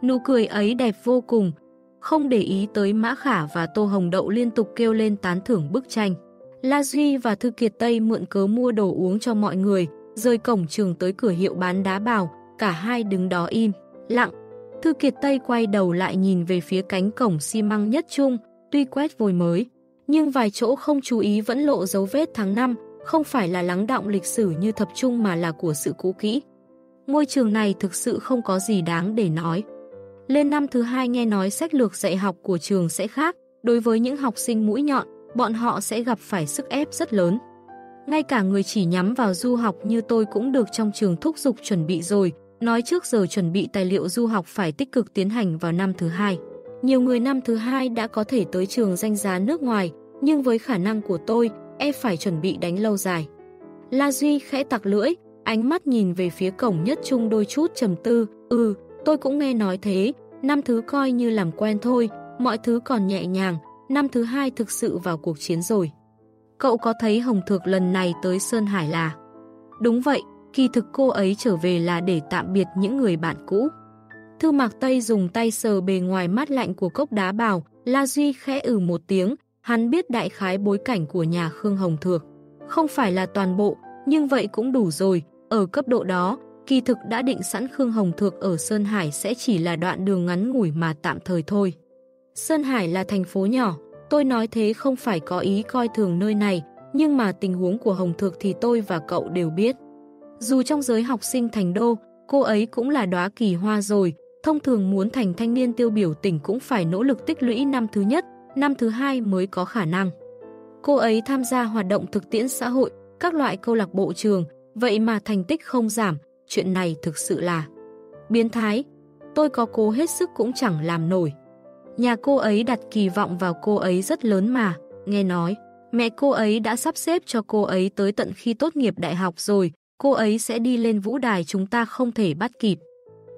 Nụ cười ấy đẹp vô cùng, không để ý tới Mã Khả và Tô Hồng Đậu liên tục kêu lên tán thưởng bức tranh. La Duy và Thư Kiệt Tây mượn cớ mua đồ uống cho mọi người, rời cổng trường tới cửa hiệu bán đá bào, cả hai đứng đó im, lặng. Thư Kiệt Tây quay đầu lại nhìn về phía cánh cổng xi măng nhất trung, tuy quét vôi mới, nhưng vài chỗ không chú ý vẫn lộ dấu vết tháng năm, không phải là lắng động lịch sử như thập trung mà là của sự cũ kỹ. Ngôi trường này thực sự không có gì đáng để nói. Lên năm thứ hai nghe nói sách lược dạy học của trường sẽ khác, đối với những học sinh mũi nhọn, bọn họ sẽ gặp phải sức ép rất lớn. Ngay cả người chỉ nhắm vào du học như tôi cũng được trong trường thúc giục chuẩn bị rồi, nói trước giờ chuẩn bị tài liệu du học phải tích cực tiến hành vào năm thứ hai. Nhiều người năm thứ hai đã có thể tới trường danh giá nước ngoài, nhưng với khả năng của tôi, e phải chuẩn bị đánh lâu dài. La Duy khẽ tặc lưỡi, ánh mắt nhìn về phía cổng nhất trung đôi chút trầm tư, ừ, tôi cũng nghe nói thế, năm thứ coi như làm quen thôi, mọi thứ còn nhẹ nhàng, năm thứ hai thực sự vào cuộc chiến rồi. Cậu có thấy Hồng Thược lần này tới Sơn Hải là? Đúng vậy, kỳ thực cô ấy trở về là để tạm biệt những người bạn cũ. Thư Mạc Tây dùng tay sờ bề ngoài mát lạnh của cốc đá bào, La Duy khẽ ử một tiếng, hắn biết đại khái bối cảnh của nhà Khương Hồng Thược. Không phải là toàn bộ, nhưng vậy cũng đủ rồi, ở cấp độ đó, kỳ thực đã định sẵn Khương Hồng Thược ở Sơn Hải sẽ chỉ là đoạn đường ngắn ngủi mà tạm thời thôi. Sơn Hải là thành phố nhỏ, tôi nói thế không phải có ý coi thường nơi này, nhưng mà tình huống của Hồng Thược thì tôi và cậu đều biết. Dù trong giới học sinh thành đô, cô ấy cũng là đóa kỳ hoa rồi, thông thường muốn thành thanh niên tiêu biểu tỉnh cũng phải nỗ lực tích lũy năm thứ nhất, năm thứ hai mới có khả năng. Cô ấy tham gia hoạt động thực tiễn xã hội, các loại câu lạc bộ trường, vậy mà thành tích không giảm, chuyện này thực sự là biến thái. Tôi có cố hết sức cũng chẳng làm nổi. Nhà cô ấy đặt kỳ vọng vào cô ấy rất lớn mà, nghe nói. Mẹ cô ấy đã sắp xếp cho cô ấy tới tận khi tốt nghiệp đại học rồi, cô ấy sẽ đi lên vũ đài chúng ta không thể bắt kịp.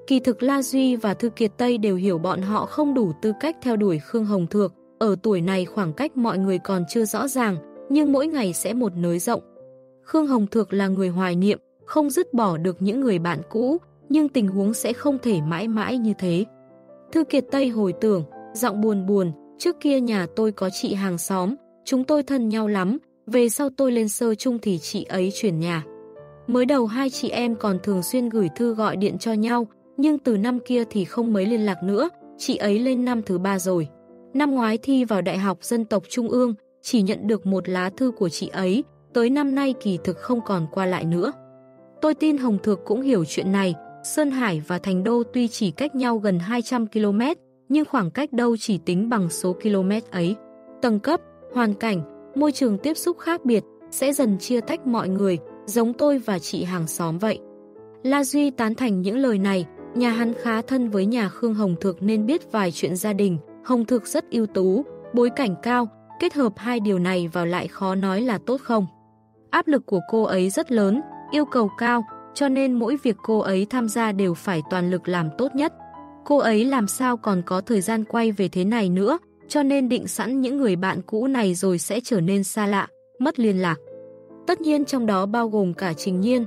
Kỳ thực La Duy và Thư Kiệt Tây đều hiểu bọn họ không đủ tư cách theo đuổi Khương Hồng Thược. Ở tuổi này khoảng cách mọi người còn chưa rõ ràng, nhưng mỗi ngày sẽ một nới rộng. Khương Hồng Thược là người hoài niệm, không dứt bỏ được những người bạn cũ, nhưng tình huống sẽ không thể mãi mãi như thế. Thư Kiệt Tây hồi tưởng, giọng buồn buồn, trước kia nhà tôi có chị hàng xóm, chúng tôi thân nhau lắm, về sau tôi lên sơ chung thì chị ấy chuyển nhà. Mới đầu hai chị em còn thường xuyên gửi thư gọi điện cho nhau, nhưng từ năm kia thì không mấy liên lạc nữa, chị ấy lên năm thứ ba rồi. Năm ngoái thi vào Đại học Dân tộc Trung ương, chỉ nhận được một lá thư của chị ấy, tới năm nay kỳ thực không còn qua lại nữa. Tôi tin Hồng Thược cũng hiểu chuyện này, Sơn Hải và Thành Đô tuy chỉ cách nhau gần 200 km, nhưng khoảng cách đâu chỉ tính bằng số km ấy. Tầng cấp, hoàn cảnh, môi trường tiếp xúc khác biệt sẽ dần chia tách mọi người, giống tôi và chị hàng xóm vậy. La Duy tán thành những lời này, nhà hắn khá thân với nhà Khương Hồng Thược nên biết vài chuyện gia đình, Hồng Thược rất ưu tú, bối cảnh cao, kết hợp hai điều này vào lại khó nói là tốt không. Áp lực của cô ấy rất lớn, yêu cầu cao, cho nên mỗi việc cô ấy tham gia đều phải toàn lực làm tốt nhất. Cô ấy làm sao còn có thời gian quay về thế này nữa, cho nên định sẵn những người bạn cũ này rồi sẽ trở nên xa lạ, mất liên lạc. Tất nhiên trong đó bao gồm cả Trình Nhiên.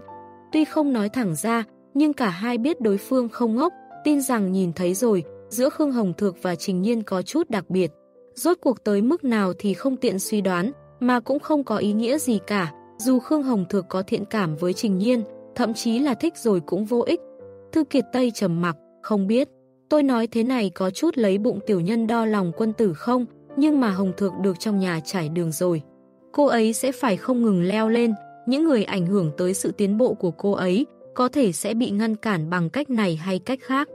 Tuy không nói thẳng ra, nhưng cả hai biết đối phương không ngốc, tin rằng nhìn thấy rồi, giữa Khương Hồng Thược và Trình Nhiên có chút đặc biệt. Rốt cuộc tới mức nào thì không tiện suy đoán, mà cũng không có ý nghĩa gì cả, dù Khương Hồng Thược có thiện cảm với Trình Nhiên, thậm chí là thích rồi cũng vô ích. Thư Kiệt Tây trầm mặc, không biết. Tôi nói thế này có chút lấy bụng tiểu nhân đo lòng quân tử không, nhưng mà Hồng Thược được trong nhà trải đường rồi. Cô ấy sẽ phải không ngừng leo lên, những người ảnh hưởng tới sự tiến bộ của cô ấy có thể sẽ bị ngăn cản bằng cách này hay cách khác.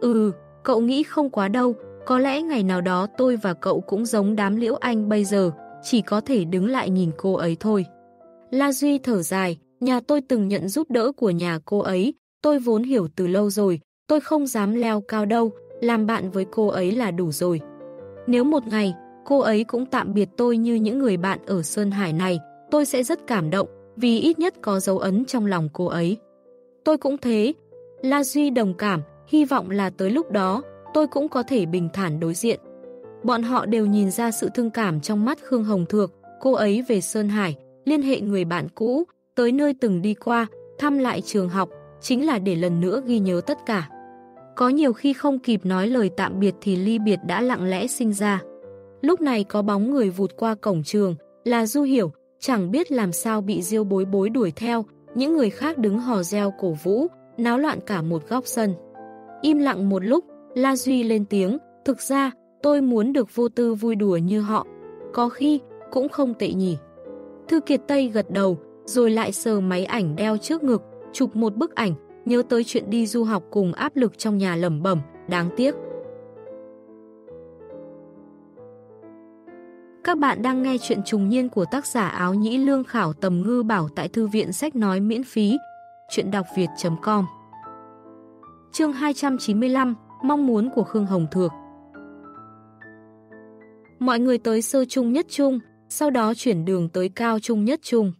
Ừ, cậu nghĩ không quá đâu, có lẽ ngày nào đó tôi và cậu cũng giống đám liễu anh bây giờ, chỉ có thể đứng lại nhìn cô ấy thôi. La Duy thở dài, nhà tôi từng nhận giúp đỡ của nhà cô ấy, tôi vốn hiểu từ lâu rồi, tôi không dám leo cao đâu, làm bạn với cô ấy là đủ rồi. Nếu một ngày, cô ấy cũng tạm biệt tôi như những người bạn ở Sơn Hải này, tôi sẽ rất cảm động, vì ít nhất có dấu ấn trong lòng cô ấy. Tôi cũng thế. La Duy đồng cảm, hy vọng là tới lúc đó, tôi cũng có thể bình thản đối diện. Bọn họ đều nhìn ra sự thương cảm trong mắt Khương Hồng Thược, cô ấy về Sơn Hải, liên hệ người bạn cũ, tới nơi từng đi qua, thăm lại trường học, chính là để lần nữa ghi nhớ tất cả. Có nhiều khi không kịp nói lời tạm biệt thì ly biệt đã lặng lẽ sinh ra. Lúc này có bóng người vụt qua cổng trường, là Du Hiểu, chẳng biết làm sao bị Diêu bối bối đuổi theo, những người khác đứng hò reo cổ vũ, náo loạn cả một góc sân. Im lặng một lúc, La Duy lên tiếng, thực ra, tôi muốn được vô tư vui đùa như họ. Có khi, cũng không tệ nhỉ. Thư Kiệt Tây gật đầu, rồi lại sờ máy ảnh đeo trước ngực, chụp một bức ảnh, nhớ tới chuyện đi du học cùng áp lực trong nhà lẩm bẩm, đáng tiếc. Các bạn đang nghe chuyện trùng niên của tác giả áo nhĩ lương khảo tầm ngư bảo tại thư viện sách nói miễn phí. Chuyện đọc việt.com Chương 295 Mong muốn của Khương Hồng Thược Mọi người tới sơ trung nhất trung, sau đó chuyển đường tới cao trung nhất trung.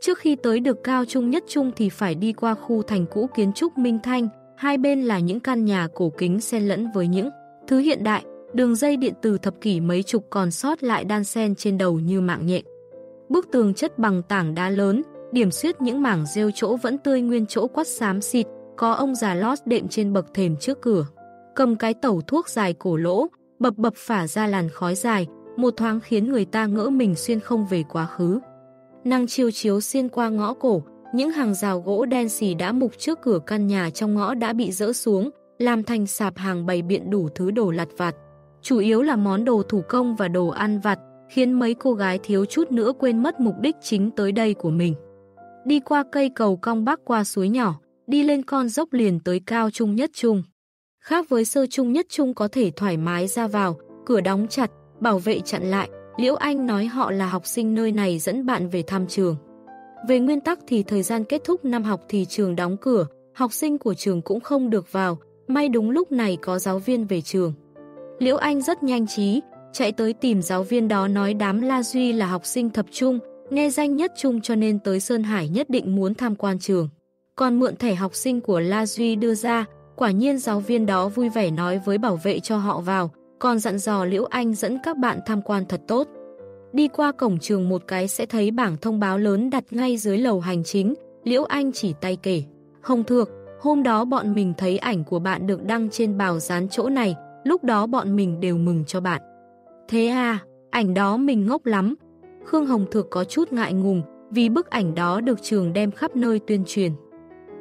Trước khi tới được cao trung nhất trung thì phải đi qua khu thành cũ kiến trúc Minh Thanh, hai bên là những căn nhà cổ kính xen lẫn với những thứ hiện đại, đường dây điện từ thập kỷ mấy chục còn sót lại đan xen trên đầu như mạng nhện. Bức tường chất bằng tảng đá lớn, điểm xuyết những mảng rêu chỗ vẫn tươi nguyên chỗ quát xám xịt, có ông già lót đệm trên bậc thềm trước cửa. Cầm cái tẩu thuốc dài cổ lỗ, bập bập phả ra làn khói dài, một thoáng khiến người ta ngỡ mình xuyên không về quá khứ. Năng chiêu chiếu xuyên qua ngõ cổ, những hàng rào gỗ đen xì đã mục trước cửa căn nhà trong ngõ đã bị dỡ xuống, làm thành sạp hàng bày biện đủ thứ đồ lặt vặt. Chủ yếu là món đồ thủ công và đồ ăn vặt, khiến mấy cô gái thiếu chút nữa quên mất mục đích chính tới đây của mình. Đi qua cây cầu cong bắc qua suối nhỏ, đi lên con dốc liền tới cao trung nhất trung. Khác với sơ trung nhất trung có thể thoải mái ra vào, cửa đóng chặt, bảo vệ chặn lại, Liễu Anh nói họ là học sinh nơi này dẫn bạn về thăm trường. Về nguyên tắc thì thời gian kết thúc năm học thì trường đóng cửa, học sinh của trường cũng không được vào, may đúng lúc này có giáo viên về trường. Liễu Anh rất nhanh trí, chạy tới tìm giáo viên đó nói đám La Duy là học sinh thập trung, nghe danh nhất trung cho nên tới Sơn Hải nhất định muốn tham quan trường. Còn mượn thẻ học sinh của La Duy đưa ra, quả nhiên giáo viên đó vui vẻ nói với bảo vệ cho họ vào, còn dặn dò Liễu Anh dẫn các bạn tham quan thật tốt. Đi qua cổng trường một cái sẽ thấy bảng thông báo lớn đặt ngay dưới lầu hành chính, Liễu Anh chỉ tay kể. Hồng Thược, hôm đó bọn mình thấy ảnh của bạn được đăng trên bào dán chỗ này, lúc đó bọn mình đều mừng cho bạn. Thế à, Ảnh đó mình ngốc lắm. Khương Hồng Thược có chút ngại ngùng vì bức ảnh đó được trường đem khắp nơi tuyên truyền.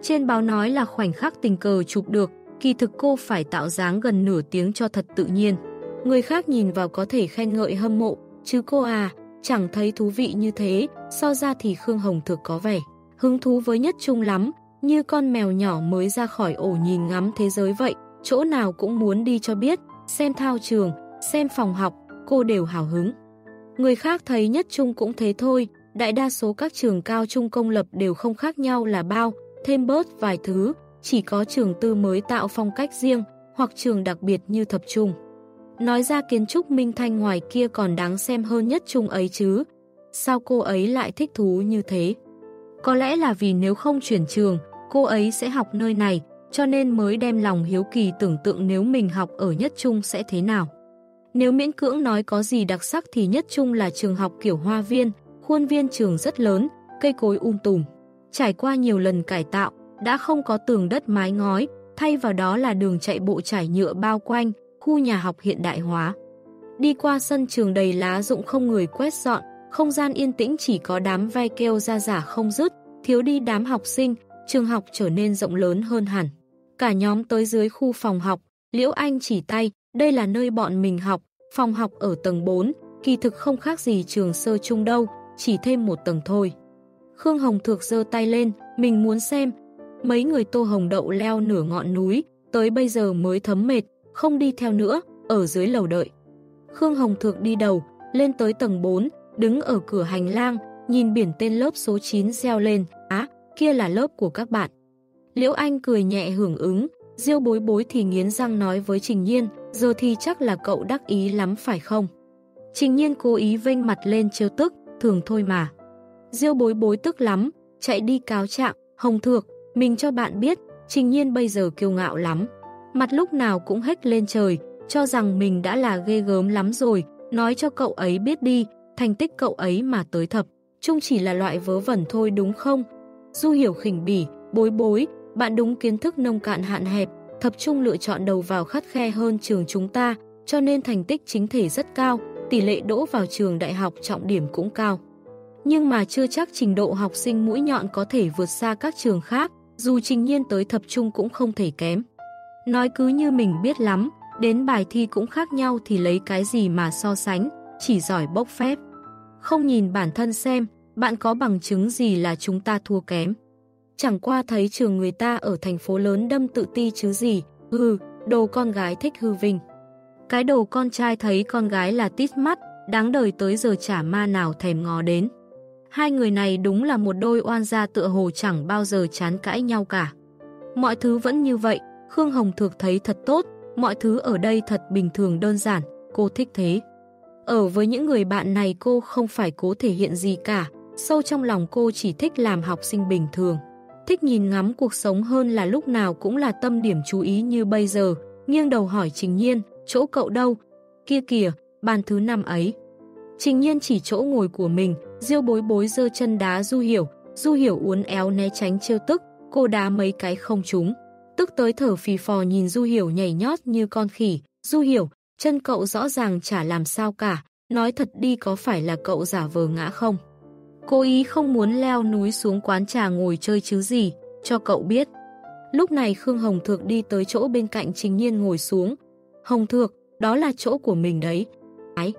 Trên báo nói là khoảnh khắc tình cờ chụp được, kỳ thực cô phải tạo dáng gần nửa tiếng cho thật tự nhiên. Người khác nhìn vào có thể khen ngợi hâm mộ, chứ cô à, chẳng thấy thú vị như thế, so ra thì Khương Hồng Thược có vẻ hứng thú với nhất trung lắm, như con mèo nhỏ mới ra khỏi ổ nhìn ngắm thế giới vậy, chỗ nào cũng muốn đi cho biết, xem thao trường, xem phòng học, cô đều hào hứng. Người khác thấy nhất trung cũng thế thôi, đại đa số các trường cao trung công lập đều không khác nhau là bao, thêm bớt vài thứ, chỉ có trường tư mới tạo phong cách riêng, hoặc trường đặc biệt như thập trung. Nói ra kiến trúc Minh Thanh ngoài kia còn đáng xem hơn nhất trung ấy chứ. Sao cô ấy lại thích thú như thế? Có lẽ là vì nếu không chuyển trường, cô ấy sẽ học nơi này, cho nên mới đem lòng hiếu kỳ tưởng tượng nếu mình học ở nhất trung sẽ thế nào. Nếu miễn cưỡng nói có gì đặc sắc thì nhất trung là trường học kiểu hoa viên, khuôn viên trường rất lớn, cây cối um tùm. Trải qua nhiều lần cải tạo, đã không có tường đất mái ngói, thay vào đó là đường chạy bộ trải nhựa bao quanh, khu nhà học hiện đại hóa. Đi qua sân trường đầy lá rụng không người quét dọn, không gian yên tĩnh chỉ có đám ve kêu ra giả không dứt, thiếu đi đám học sinh, trường học trở nên rộng lớn hơn hẳn. Cả nhóm tới dưới khu phòng học, Liễu Anh chỉ tay, đây là nơi bọn mình học, phòng học ở tầng 4, kỳ thực không khác gì trường sơ trung đâu, chỉ thêm một tầng thôi. Khương Hồng Thược giơ tay lên, mình muốn xem. Mấy người tô hồng đậu leo nửa ngọn núi, tới bây giờ mới thấm mệt, không đi theo nữa, ở dưới lầu đợi. Khương Hồng Thược đi đầu, lên tới tầng 4, đứng ở cửa hành lang, nhìn biển tên lớp số 9 reo lên, á, kia là lớp của các bạn. Liễu Anh cười nhẹ hưởng ứng, Diêu bối bối thì nghiến răng nói với Trình Nhiên, giờ thì chắc là cậu đắc ý lắm phải không? Trình Nhiên cố ý vênh mặt lên trêu tức, thường thôi mà. Diêu bối bối tức lắm, chạy đi cáo trạng, hồng thược, mình cho bạn biết, Trình Nhiên bây giờ kiêu ngạo lắm. Mặt lúc nào cũng hết lên trời, cho rằng mình đã là ghê gớm lắm rồi, nói cho cậu ấy biết đi, thành tích cậu ấy mà tới thập. Trung chỉ là loại vớ vẩn thôi đúng không? Du hiểu khỉnh bỉ, bối bối, bạn đúng kiến thức nông cạn hạn hẹp, tập trung lựa chọn đầu vào khắt khe hơn trường chúng ta, cho nên thành tích chính thể rất cao, tỷ lệ đỗ vào trường đại học trọng điểm cũng cao. Nhưng mà chưa chắc trình độ học sinh mũi nhọn có thể vượt xa các trường khác, dù trình nhiên tới thập trung cũng không thể kém. Nói cứ như mình biết lắm, đến bài thi cũng khác nhau thì lấy cái gì mà so sánh, chỉ giỏi bốc phép. Không nhìn bản thân xem, bạn có bằng chứng gì là chúng ta thua kém. Chẳng qua thấy trường người ta ở thành phố lớn đâm tự ti chứ gì, hừ, đồ con gái thích hư vinh. Cái đồ con trai thấy con gái là tít mắt, đáng đời tới giờ chả ma nào thèm ngó đến. Hai người này đúng là một đôi oan gia tựa hồ chẳng bao giờ chán cãi nhau cả. Mọi thứ vẫn như vậy, Khương Hồng Thược thấy thật tốt, mọi thứ ở đây thật bình thường đơn giản, cô thích thế. Ở với những người bạn này cô không phải cố thể hiện gì cả, sâu trong lòng cô chỉ thích làm học sinh bình thường. Thích nhìn ngắm cuộc sống hơn là lúc nào cũng là tâm điểm chú ý như bây giờ, nghiêng đầu hỏi Trình Nhiên, chỗ cậu đâu? Kia kìa, bàn thứ năm ấy. Trình Nhiên chỉ chỗ ngồi của mình, diêu bối bối dơ chân đá Du Hiểu, Du Hiểu uốn éo né tránh trêu tức, cô đá mấy cái không trúng. Tức tới thở phì phò nhìn Du Hiểu nhảy nhót như con khỉ, Du Hiểu, chân cậu rõ ràng chả làm sao cả, nói thật đi có phải là cậu giả vờ ngã không? Cô ý không muốn leo núi xuống quán trà ngồi chơi chứ gì, cho cậu biết. Lúc này Khương Hồng Thược đi tới chỗ bên cạnh Trình Nhiên ngồi xuống. Hồng Thược, đó là chỗ của mình đấy. Ái.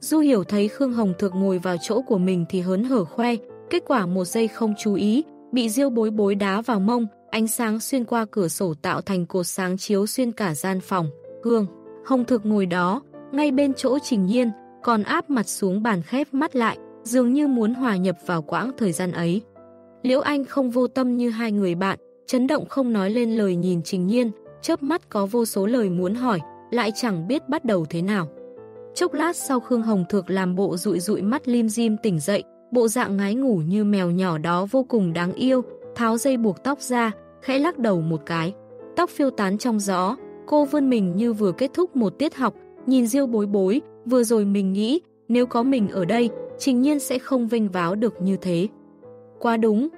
Du hiểu thấy Khương Hồng Thược ngồi vào chỗ của mình thì hớn hở khoe, kết quả một giây không chú ý, bị diêu bối bối đá vào mông, ánh sáng xuyên qua cửa sổ tạo thành cột sáng chiếu xuyên cả gian phòng. Hương, Hồng Thược ngồi đó, ngay bên chỗ Trình Nhiên, còn áp mặt xuống bàn khép mắt lại, dường như muốn hòa nhập vào quãng thời gian ấy. Liễu Anh không vô tâm như hai người bạn, chấn động không nói lên lời nhìn Trình Nhiên, chớp mắt có vô số lời muốn hỏi, lại chẳng biết bắt đầu thế nào. Chốc lát sau Khương Hồng Thược làm bộ rụi rụi mắt lim dim tỉnh dậy, bộ dạng ngái ngủ như mèo nhỏ đó vô cùng đáng yêu, tháo dây buộc tóc ra, khẽ lắc đầu một cái. Tóc phiêu tán trong gió, cô vươn mình như vừa kết thúc một tiết học, nhìn Diêu bối bối, vừa rồi mình nghĩ, nếu có mình ở đây, trình nhiên sẽ không vinh váo được như thế. Quá đúng,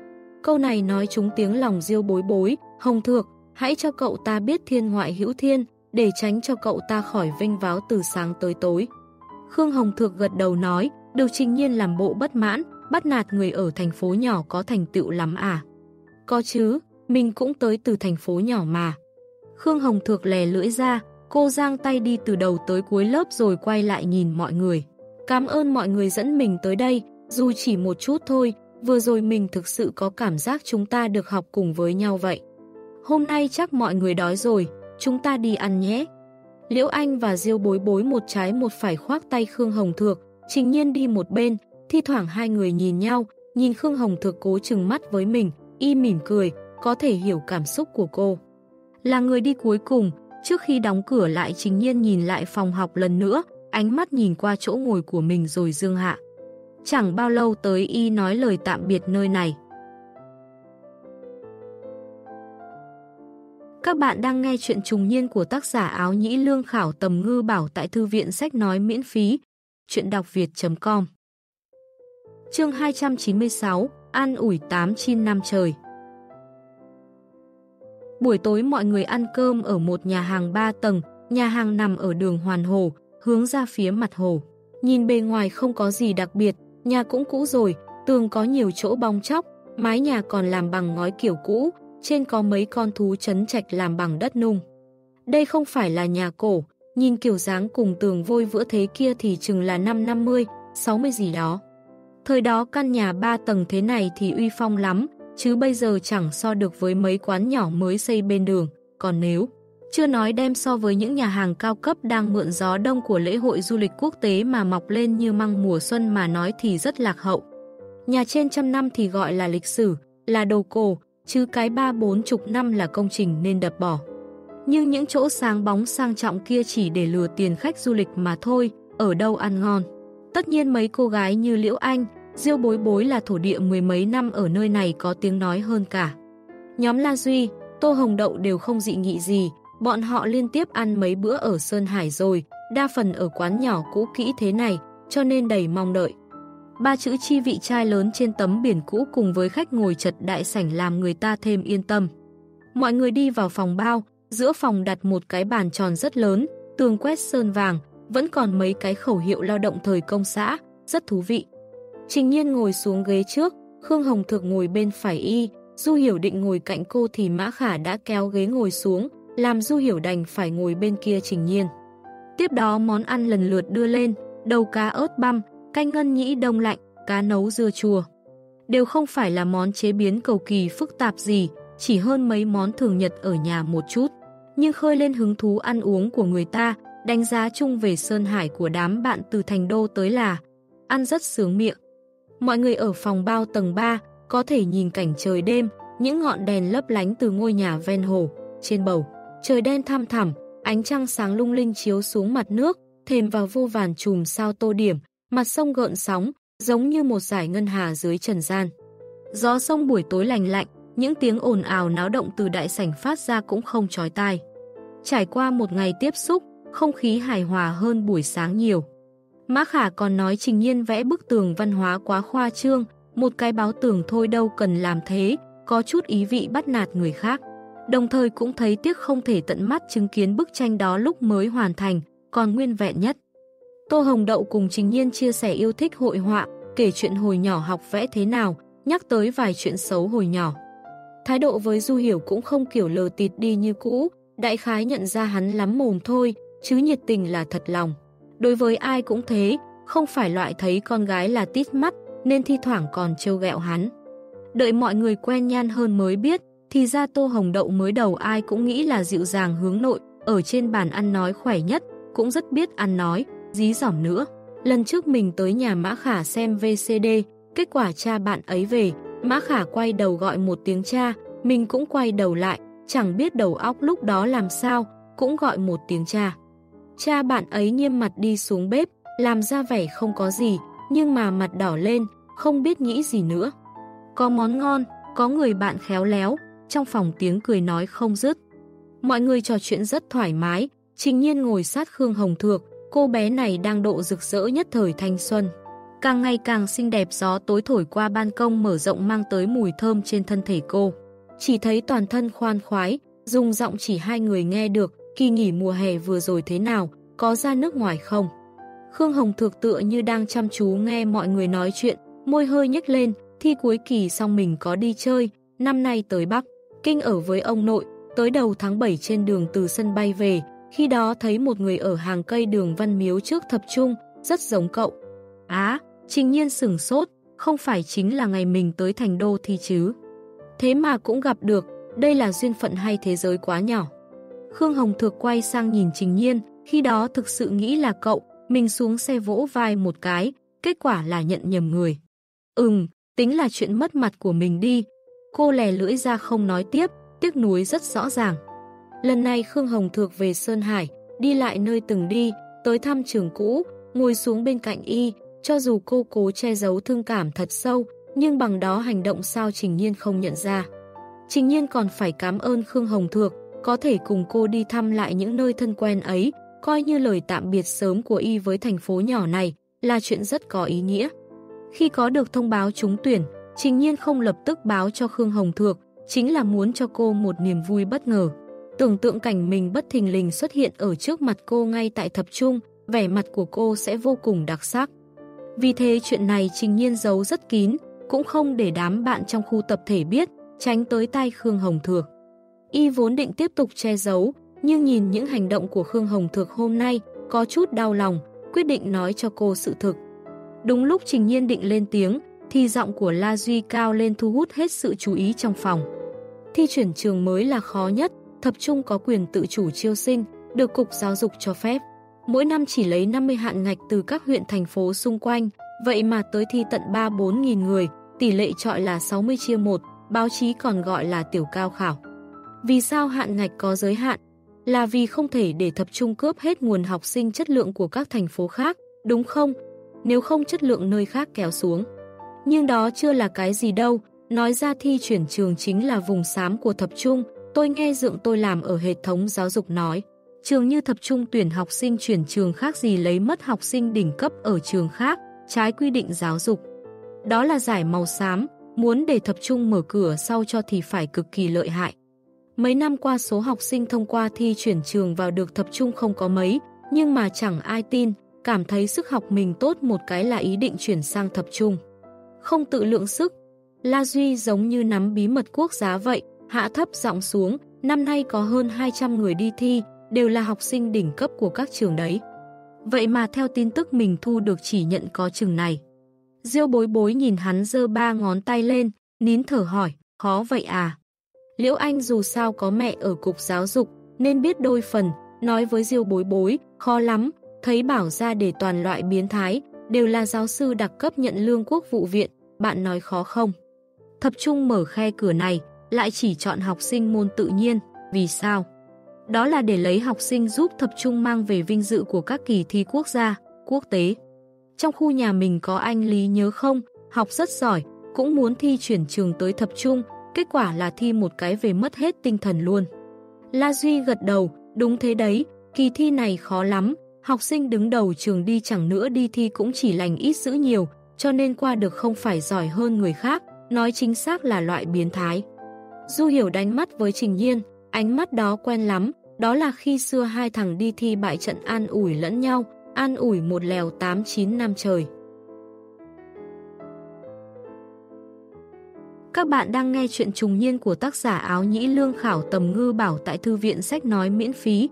câu này nói chúng tiếng lòng Diêu bối bối, hồng thược, hãy cho cậu ta biết thiên ngoại hữu thiên, để tránh cho cậu ta khỏi vinh váo từ sáng tới tối. Khương Hồng Thược gật đầu nói, được trình nhiên làm bộ bất mãn, bắt nạt người ở thành phố nhỏ có thành tựu lắm à. Có chứ, mình cũng tới từ thành phố nhỏ mà. Khương Hồng Thược lè lưỡi ra, cô giang tay đi từ đầu tới cuối lớp rồi quay lại nhìn mọi người. Cảm ơn mọi người dẫn mình tới đây, dù chỉ một chút thôi, vừa rồi mình thực sự có cảm giác chúng ta được học cùng với nhau vậy. Hôm nay chắc mọi người đói rồi, chúng ta đi ăn nhé. Liễu Anh và Diêu bối bối một trái một phải khoác tay Khương Hồng Thược, trình nhiên đi một bên, thi thoảng hai người nhìn nhau, nhìn Khương Hồng Thược cố chừng mắt với mình, y mỉm cười, có thể hiểu cảm xúc của cô. Là người đi cuối cùng, trước khi đóng cửa lại trình nhiên nhìn lại phòng học lần nữa, ánh mắt nhìn qua chỗ ngồi của mình rồi dương hạ. Chẳng bao lâu tới y nói lời tạm biệt nơi này. Các bạn đang nghe chuyện trùng niên của tác giả áo nhĩ lương khảo tầm ngư bảo tại thư viện sách nói miễn phí. Chuyện đọc việt.com Chương 296 An ủi 8 chim năm trời Buổi tối mọi người ăn cơm ở một nhà hàng 3 tầng, nhà hàng nằm ở đường Hoàn Hồ, hướng ra phía mặt hồ. Nhìn bề ngoài không có gì đặc biệt, nhà cũng cũ rồi, tường có nhiều chỗ bong chóc, mái nhà còn làm bằng ngói kiểu cũ, trên có mấy con thú chấn trạch làm bằng đất nung. Đây không phải là nhà cổ, nhìn kiểu dáng cùng tường vôi vữa thế kia thì chừng là năm 50, 60 gì đó. Thời đó căn nhà ba tầng thế này thì uy phong lắm, chứ bây giờ chẳng so được với mấy quán nhỏ mới xây bên đường, còn nếu chưa nói đem so với những nhà hàng cao cấp đang mượn gió đông của lễ hội du lịch quốc tế mà mọc lên như măng mùa xuân mà nói thì rất lạc hậu. Nhà trên trăm năm thì gọi là lịch sử, là đồ cổ, chứ cái ba bốn chục năm là công trình nên đập bỏ. Nhưng những chỗ sáng bóng sang trọng kia chỉ để lừa tiền khách du lịch mà thôi, ở đâu ăn ngon. Tất nhiên mấy cô gái như Liễu Anh, Diêu Bối Bối là thổ địa mười mấy năm ở nơi này có tiếng nói hơn cả. Nhóm La Duy, Tô Hồng Đậu đều không dị nghị gì, bọn họ liên tiếp ăn mấy bữa ở Sơn Hải rồi, đa phần ở quán nhỏ cũ kỹ thế này, cho nên đầy mong đợi. Ba chữ chi vị chai lớn trên tấm biển cũ cùng với khách ngồi chật đại sảnh làm người ta thêm yên tâm. Mọi người đi vào phòng bao, giữa phòng đặt một cái bàn tròn rất lớn, tường quét sơn vàng, vẫn còn mấy cái khẩu hiệu lao động thời công xã, rất thú vị. Trình nhiên ngồi xuống ghế trước, Khương Hồng Thược ngồi bên phải y, Du Hiểu định ngồi cạnh cô thì Mã Khả đã kéo ghế ngồi xuống, làm Du Hiểu đành phải ngồi bên kia Trình Nhiên. Tiếp đó món ăn lần lượt đưa lên, đầu cá ớt băm, canh ngân nhĩ đông lạnh, cá nấu dưa chua. Đều không phải là món chế biến cầu kỳ phức tạp gì, chỉ hơn mấy món thường nhật ở nhà một chút. Nhưng khơi lên hứng thú ăn uống của người ta, đánh giá chung về Sơn Hải của đám bạn từ thành đô tới là ăn rất sướng miệng. Mọi người ở phòng bao tầng 3 có thể nhìn cảnh trời đêm, những ngọn đèn lấp lánh từ ngôi nhà ven hồ, trên bầu. Trời đen thăm thẳm, ánh trăng sáng lung linh chiếu xuống mặt nước, thềm vào vô vàn chùm sao tô điểm, mặt sông gợn sóng, giống như một giải ngân hà dưới trần gian. Gió sông buổi tối lành lạnh, những tiếng ồn ào náo động từ đại sảnh phát ra cũng không chói tai. Trải qua một ngày tiếp xúc, không khí hài hòa hơn buổi sáng nhiều. Mã Khả còn nói Trình Nhiên vẽ bức tường văn hóa quá khoa trương, một cái báo tường thôi đâu cần làm thế, có chút ý vị bắt nạt người khác. Đồng thời cũng thấy tiếc không thể tận mắt chứng kiến bức tranh đó lúc mới hoàn thành, còn nguyên vẹn nhất. Tô Hồng Đậu cùng Trình Nhiên chia sẻ yêu thích hội họa, kể chuyện hồi nhỏ học vẽ thế nào, nhắc tới vài chuyện xấu hồi nhỏ. Thái độ với Du Hiểu cũng không kiểu lờ tịt đi như cũ, đại khái nhận ra hắn lắm mồm thôi, chứ nhiệt tình là thật lòng. Đối với ai cũng thế, không phải loại thấy con gái là tít mắt, nên thi thoảng còn trêu ghẹo hắn. Đợi mọi người quen nhan hơn mới biết, thì ra Tô Hồng Đậu mới đầu ai cũng nghĩ là dịu dàng hướng nội, ở trên bàn ăn nói khỏe nhất, cũng rất biết ăn nói, dí dỏm nữa. Lần trước mình tới nhà Mã Khả xem VCD, kết quả cha bạn ấy về, Mã Khả quay đầu gọi một tiếng cha, mình cũng quay đầu lại, chẳng biết đầu óc lúc đó làm sao, cũng gọi một tiếng cha. Cha bạn ấy nghiêm mặt đi xuống bếp, làm ra vẻ không có gì, nhưng mà mặt đỏ lên, không biết nghĩ gì nữa. Có món ngon, có người bạn khéo léo, trong phòng tiếng cười nói không dứt. Mọi người trò chuyện rất thoải mái, trình nhiên ngồi sát Khương Hồng Thược, cô bé này đang độ rực rỡ nhất thời thanh xuân. Càng ngày càng xinh đẹp gió tối thổi qua ban công mở rộng mang tới mùi thơm trên thân thể cô. Chỉ thấy toàn thân khoan khoái, dùng giọng chỉ hai người nghe được, kỳ nghỉ mùa hè vừa rồi thế nào, có ra nước ngoài không? Khương Hồng Thược tựa như đang chăm chú nghe mọi người nói chuyện, môi hơi nhếch lên, thi cuối kỳ xong mình có đi chơi, năm nay tới Bắc, Kinh ở với ông nội, tới đầu tháng 7 trên đường từ sân bay về, khi đó thấy một người ở hàng cây đường Văn Miếu trước thập trung, rất giống cậu. Á, trình nhiên sửng sốt, không phải chính là ngày mình tới thành đô thi chứ. Thế mà cũng gặp được, đây là duyên phận hay thế giới quá nhỏ. Khương Hồng Thược quay sang nhìn Trình Nhiên, khi đó thực sự nghĩ là cậu, mình xuống xe vỗ vai một cái, kết quả là nhận nhầm người. Ừm, tính là chuyện mất mặt của mình đi. Cô lè lưỡi ra không nói tiếp, tiếc nuối rất rõ ràng. Lần này Khương Hồng Thược về Sơn Hải, đi lại nơi từng đi, tới thăm trường cũ, ngồi xuống bên cạnh y, cho dù cô cố che giấu thương cảm thật sâu, nhưng bằng đó hành động sao Trình Nhiên không nhận ra. Trình Nhiên còn phải cảm ơn Khương Hồng Thược, có thể cùng cô đi thăm lại những nơi thân quen ấy, coi như lời tạm biệt sớm của y với thành phố nhỏ này là chuyện rất có ý nghĩa. Khi có được thông báo trúng tuyển, Trình Nhiên không lập tức báo cho Khương Hồng Thược, chính là muốn cho cô một niềm vui bất ngờ. Tưởng tượng cảnh mình bất thình lình xuất hiện ở trước mặt cô ngay tại thập trung, vẻ mặt của cô sẽ vô cùng đặc sắc. Vì thế chuyện này Trình Nhiên giấu rất kín, cũng không để đám bạn trong khu tập thể biết, tránh tới tay Khương Hồng Thược. Y vốn định tiếp tục che giấu, nhưng nhìn những hành động của Khương Hồng Thược hôm nay, có chút đau lòng, quyết định nói cho cô sự thực. Đúng lúc Trình Nhiên định lên tiếng, thì giọng của La Duy cao lên thu hút hết sự chú ý trong phòng. Thi chuyển trường mới là khó nhất, thập trung có quyền tự chủ chiêu sinh, được Cục Giáo dục cho phép. Mỗi năm chỉ lấy 50 hạn ngạch từ các huyện thành phố xung quanh, vậy mà tới thi tận 3-4 nghìn người, tỷ lệ trọi là 60 chia 1, báo chí còn gọi là tiểu cao khảo. Vì sao hạn ngạch có giới hạn? Là vì không thể để tập trung cướp hết nguồn học sinh chất lượng của các thành phố khác, đúng không? Nếu không chất lượng nơi khác kéo xuống. Nhưng đó chưa là cái gì đâu, nói ra thi chuyển trường chính là vùng xám của thập trung, tôi nghe dượng tôi làm ở hệ thống giáo dục nói. Trường như thập trung tuyển học sinh chuyển trường khác gì lấy mất học sinh đỉnh cấp ở trường khác, trái quy định giáo dục. Đó là giải màu xám, muốn để thập trung mở cửa sau cho thì phải cực kỳ lợi hại. Mấy năm qua số học sinh thông qua thi chuyển trường vào được thập trung không có mấy, nhưng mà chẳng ai tin, cảm thấy sức học mình tốt một cái là ý định chuyển sang thập trung. Không tự lượng sức, La Duy giống như nắm bí mật quốc giá vậy, hạ thấp giọng xuống, năm nay có hơn 200 người đi thi, đều là học sinh đỉnh cấp của các trường đấy. Vậy mà theo tin tức mình thu được chỉ nhận có chừng này. Diêu bối bối nhìn hắn dơ ba ngón tay lên, nín thở hỏi, khó vậy à? Liễu Anh dù sao có mẹ ở cục giáo dục, nên biết đôi phần, nói với Diêu bối bối, khó lắm, thấy bảo ra để toàn loại biến thái, đều là giáo sư đặc cấp nhận lương quốc vụ viện, bạn nói khó không? Thập trung mở khe cửa này, lại chỉ chọn học sinh môn tự nhiên, vì sao? Đó là để lấy học sinh giúp thập trung mang về vinh dự của các kỳ thi quốc gia, quốc tế. Trong khu nhà mình có anh Lý nhớ không, học rất giỏi, cũng muốn thi chuyển trường tới thập trung, kết quả là thi một cái về mất hết tinh thần luôn. La Duy gật đầu, đúng thế đấy, kỳ thi này khó lắm, học sinh đứng đầu trường đi chẳng nữa đi thi cũng chỉ lành ít giữ nhiều, cho nên qua được không phải giỏi hơn người khác, nói chính xác là loại biến thái. Du Hiểu đánh mắt với Trình Nhiên, ánh mắt đó quen lắm, đó là khi xưa hai thằng đi thi bại trận an ủi lẫn nhau, an ủi một lèo 8-9 năm trời. Các bạn đang nghe chuyện trùng niên của tác giả áo nhĩ lương khảo tầm ngư bảo tại thư viện sách nói miễn phí.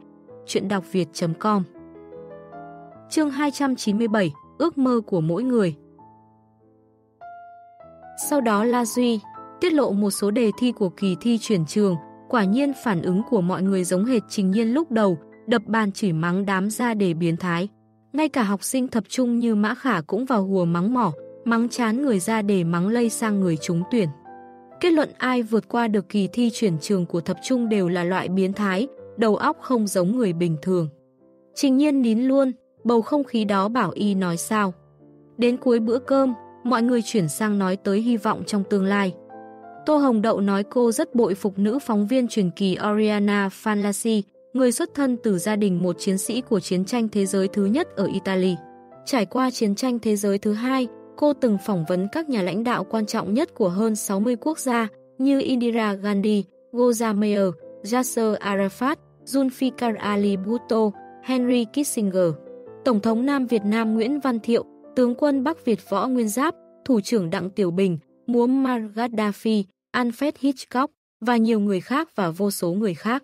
Chuyện đọc việt.com Chương 297 Ước mơ của mỗi người Sau đó La Duy tiết lộ một số đề thi của kỳ thi chuyển trường, quả nhiên phản ứng của mọi người giống hệt trình nhiên lúc đầu, đập bàn chửi mắng đám ra để biến thái. Ngay cả học sinh tập trung như Mã Khả cũng vào hùa mắng mỏ, mắng chán người ra để mắng lây sang người trúng tuyển. Kết luận ai vượt qua được kỳ thi chuyển trường của thập trung đều là loại biến thái, đầu óc không giống người bình thường. Trình nhiên nín luôn, bầu không khí đó bảo y nói sao. Đến cuối bữa cơm, mọi người chuyển sang nói tới hy vọng trong tương lai. Tô Hồng Đậu nói cô rất bội phục nữ phóng viên truyền kỳ Oriana Fanlasi, người xuất thân từ gia đình một chiến sĩ của chiến tranh thế giới thứ nhất ở Italy. Trải qua chiến tranh thế giới thứ hai, cô từng phỏng vấn các nhà lãnh đạo quan trọng nhất của hơn 60 quốc gia như Indira Gandhi, Goza Meir, Yasser Arafat, Zulfikar Ali Bhutto, Henry Kissinger. Tổng thống Nam Việt Nam Nguyễn Văn Thiệu, tướng quân Bắc Việt Võ Nguyên Giáp, Thủ trưởng Đặng Tiểu Bình, Muammar Gaddafi, Alfred Hitchcock và nhiều người khác và vô số người khác.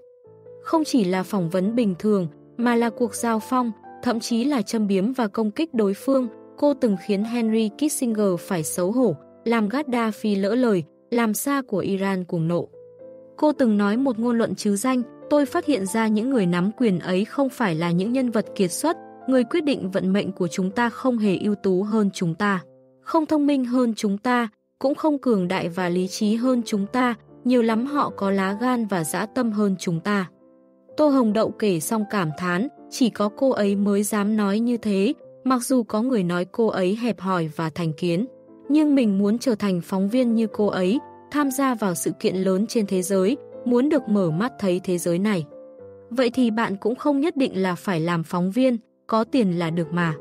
Không chỉ là phỏng vấn bình thường, mà là cuộc giao phong, thậm chí là châm biếm và công kích đối phương, cô từng khiến Henry Kissinger phải xấu hổ, làm Gaddafi lỡ lời, làm xa của Iran cuồng nộ. Cô từng nói một ngôn luận chứ danh, tôi phát hiện ra những người nắm quyền ấy không phải là những nhân vật kiệt xuất, người quyết định vận mệnh của chúng ta không hề ưu tú hơn chúng ta, không thông minh hơn chúng ta, cũng không cường đại và lý trí hơn chúng ta, nhiều lắm họ có lá gan và dã tâm hơn chúng ta. Tô Hồng Đậu kể xong cảm thán, chỉ có cô ấy mới dám nói như thế, mặc dù có người nói cô ấy hẹp hòi và thành kiến. Nhưng mình muốn trở thành phóng viên như cô ấy, tham gia vào sự kiện lớn trên thế giới, muốn được mở mắt thấy thế giới này. Vậy thì bạn cũng không nhất định là phải làm phóng viên, có tiền là được mà.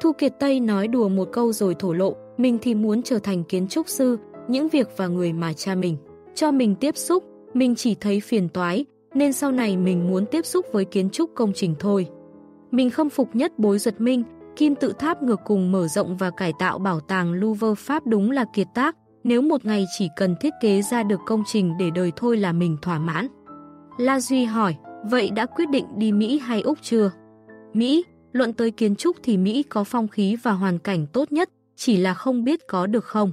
Thu Kiệt Tây nói đùa một câu rồi thổ lộ, mình thì muốn trở thành kiến trúc sư, những việc và người mà cha mình. Cho mình tiếp xúc, mình chỉ thấy phiền toái, nên sau này mình muốn tiếp xúc với kiến trúc công trình thôi. Mình khâm phục nhất bối giật minh, kim tự tháp ngược cùng mở rộng và cải tạo bảo tàng Louvre Pháp đúng là kiệt tác, nếu một ngày chỉ cần thiết kế ra được công trình để đời thôi là mình thỏa mãn. La Duy hỏi, vậy đã quyết định đi Mỹ hay Úc chưa? Mỹ, luận tới kiến trúc thì Mỹ có phong khí và hoàn cảnh tốt nhất, chỉ là không biết có được không.